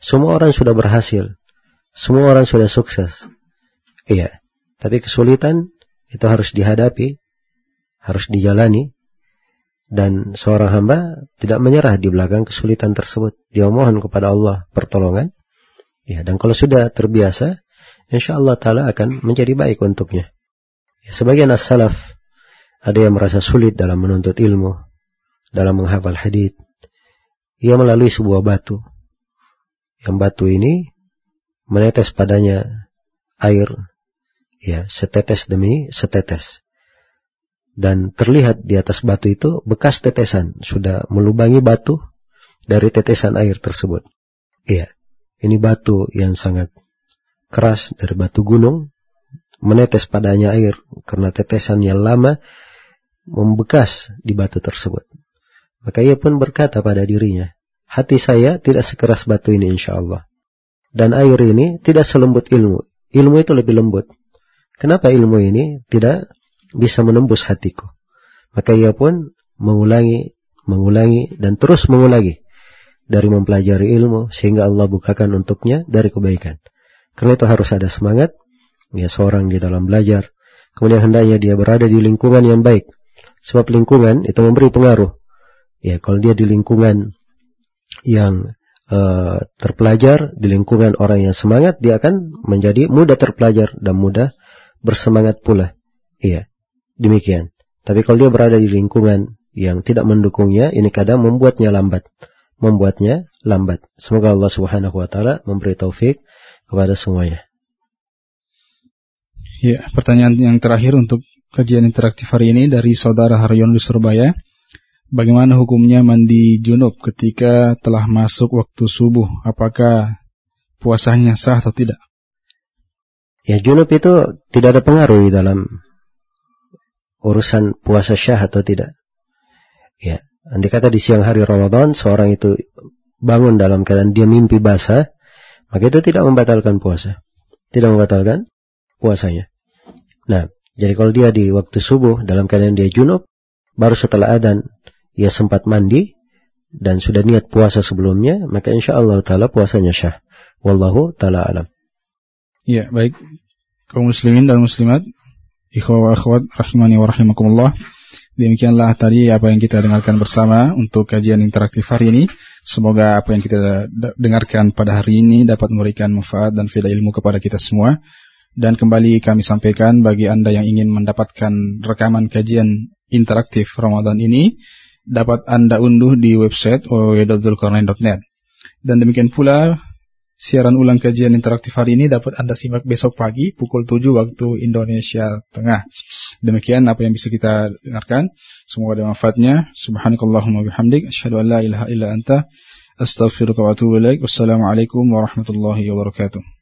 semua orang sudah berhasil. Semua orang sudah sukses. Iya. Tapi kesulitan itu harus dihadapi, harus dijalani, dan seorang hamba tidak menyerah di belakang kesulitan tersebut. Dia mohon kepada Allah pertolongan. Ya, dan kalau sudah terbiasa, insya Allah Ta'ala akan menjadi baik untuknya. Ya, sebagian as-salaf, ada yang merasa sulit dalam menuntut ilmu, dalam menghafal hadith. Ia melalui sebuah batu. Yang batu ini menetes padanya air ya setetes demi setetes dan terlihat di atas batu itu bekas tetesan sudah melubangi batu dari tetesan air tersebut. Iya, ini batu yang sangat keras dari batu gunung menetes padanya air karena tetesan yang lama membekas di batu tersebut. Maka ia pun berkata pada dirinya, hati saya tidak sekeras batu ini insya Allah. Dan air ini tidak selembut ilmu. Ilmu itu lebih lembut. Kenapa ilmu ini tidak bisa menembus hatiku? Maka ia pun mengulangi, mengulangi, dan terus mengulangi dari mempelajari ilmu sehingga Allah bukakan untuknya dari kebaikan. Karena itu harus ada semangat, ya seorang di dalam belajar. Kemudian hendaknya dia berada di lingkungan yang baik. Sebab lingkungan itu memberi pengaruh. Ya, kalau dia di lingkungan yang uh, terpelajar, di lingkungan orang yang semangat, dia akan menjadi mudah terpelajar dan mudah bersemangat pula. Iya, demikian. Tapi kalau dia berada di lingkungan yang tidak mendukungnya, ini kadang membuatnya lambat. Membuatnya lambat. Semoga Allah Subhanahu wa taala memberi taufik kepada semuanya. Ya, pertanyaan yang terakhir untuk kajian interaktif hari ini dari saudara Haryon di Surabaya. Bagaimana hukumnya mandi junub ketika telah masuk waktu subuh? Apakah puasanya sah atau tidak? Ya junub itu tidak ada pengaruh di dalam urusan puasa syah atau tidak. Ya, andai kata di siang hari Ramadan seorang itu bangun dalam keadaan dia mimpi basah, maka itu tidak membatalkan puasa. Tidak membatalkan puasanya. Nah, jadi kalau dia di waktu subuh dalam keadaan dia junub, baru setelah adan ia sempat mandi dan sudah niat puasa sebelumnya, maka insya Allah taala puasanya syah. Wallahu taala alam. Ya, baik. Kaum muslimin dan muslimat, ikhwah wa akhwat rahimani wa rahimakumullah. Demikianlah tadi apa yang kita dengarkan bersama untuk kajian interaktif hari ini. Semoga apa yang kita dengarkan pada hari ini dapat memberikan manfaat dan faedah ilmu kepada kita semua. Dan kembali kami sampaikan bagi Anda yang ingin mendapatkan rekaman kajian interaktif Ramadan ini, dapat Anda unduh di website www.zulkarnain.net. Dan demikian pula siaran ulang kajian interaktif hari ini dapat Anda simak besok pagi pukul 7 waktu Indonesia Tengah. Demikian apa yang bisa kita dengarkan. Semoga ada manfaatnya. Subhanakallahumma bihamdik. Asyhadu an la ilaha illa anta. Astaghfiruka wa. Wassalamualaikum warahmatullahi wabarakatuh.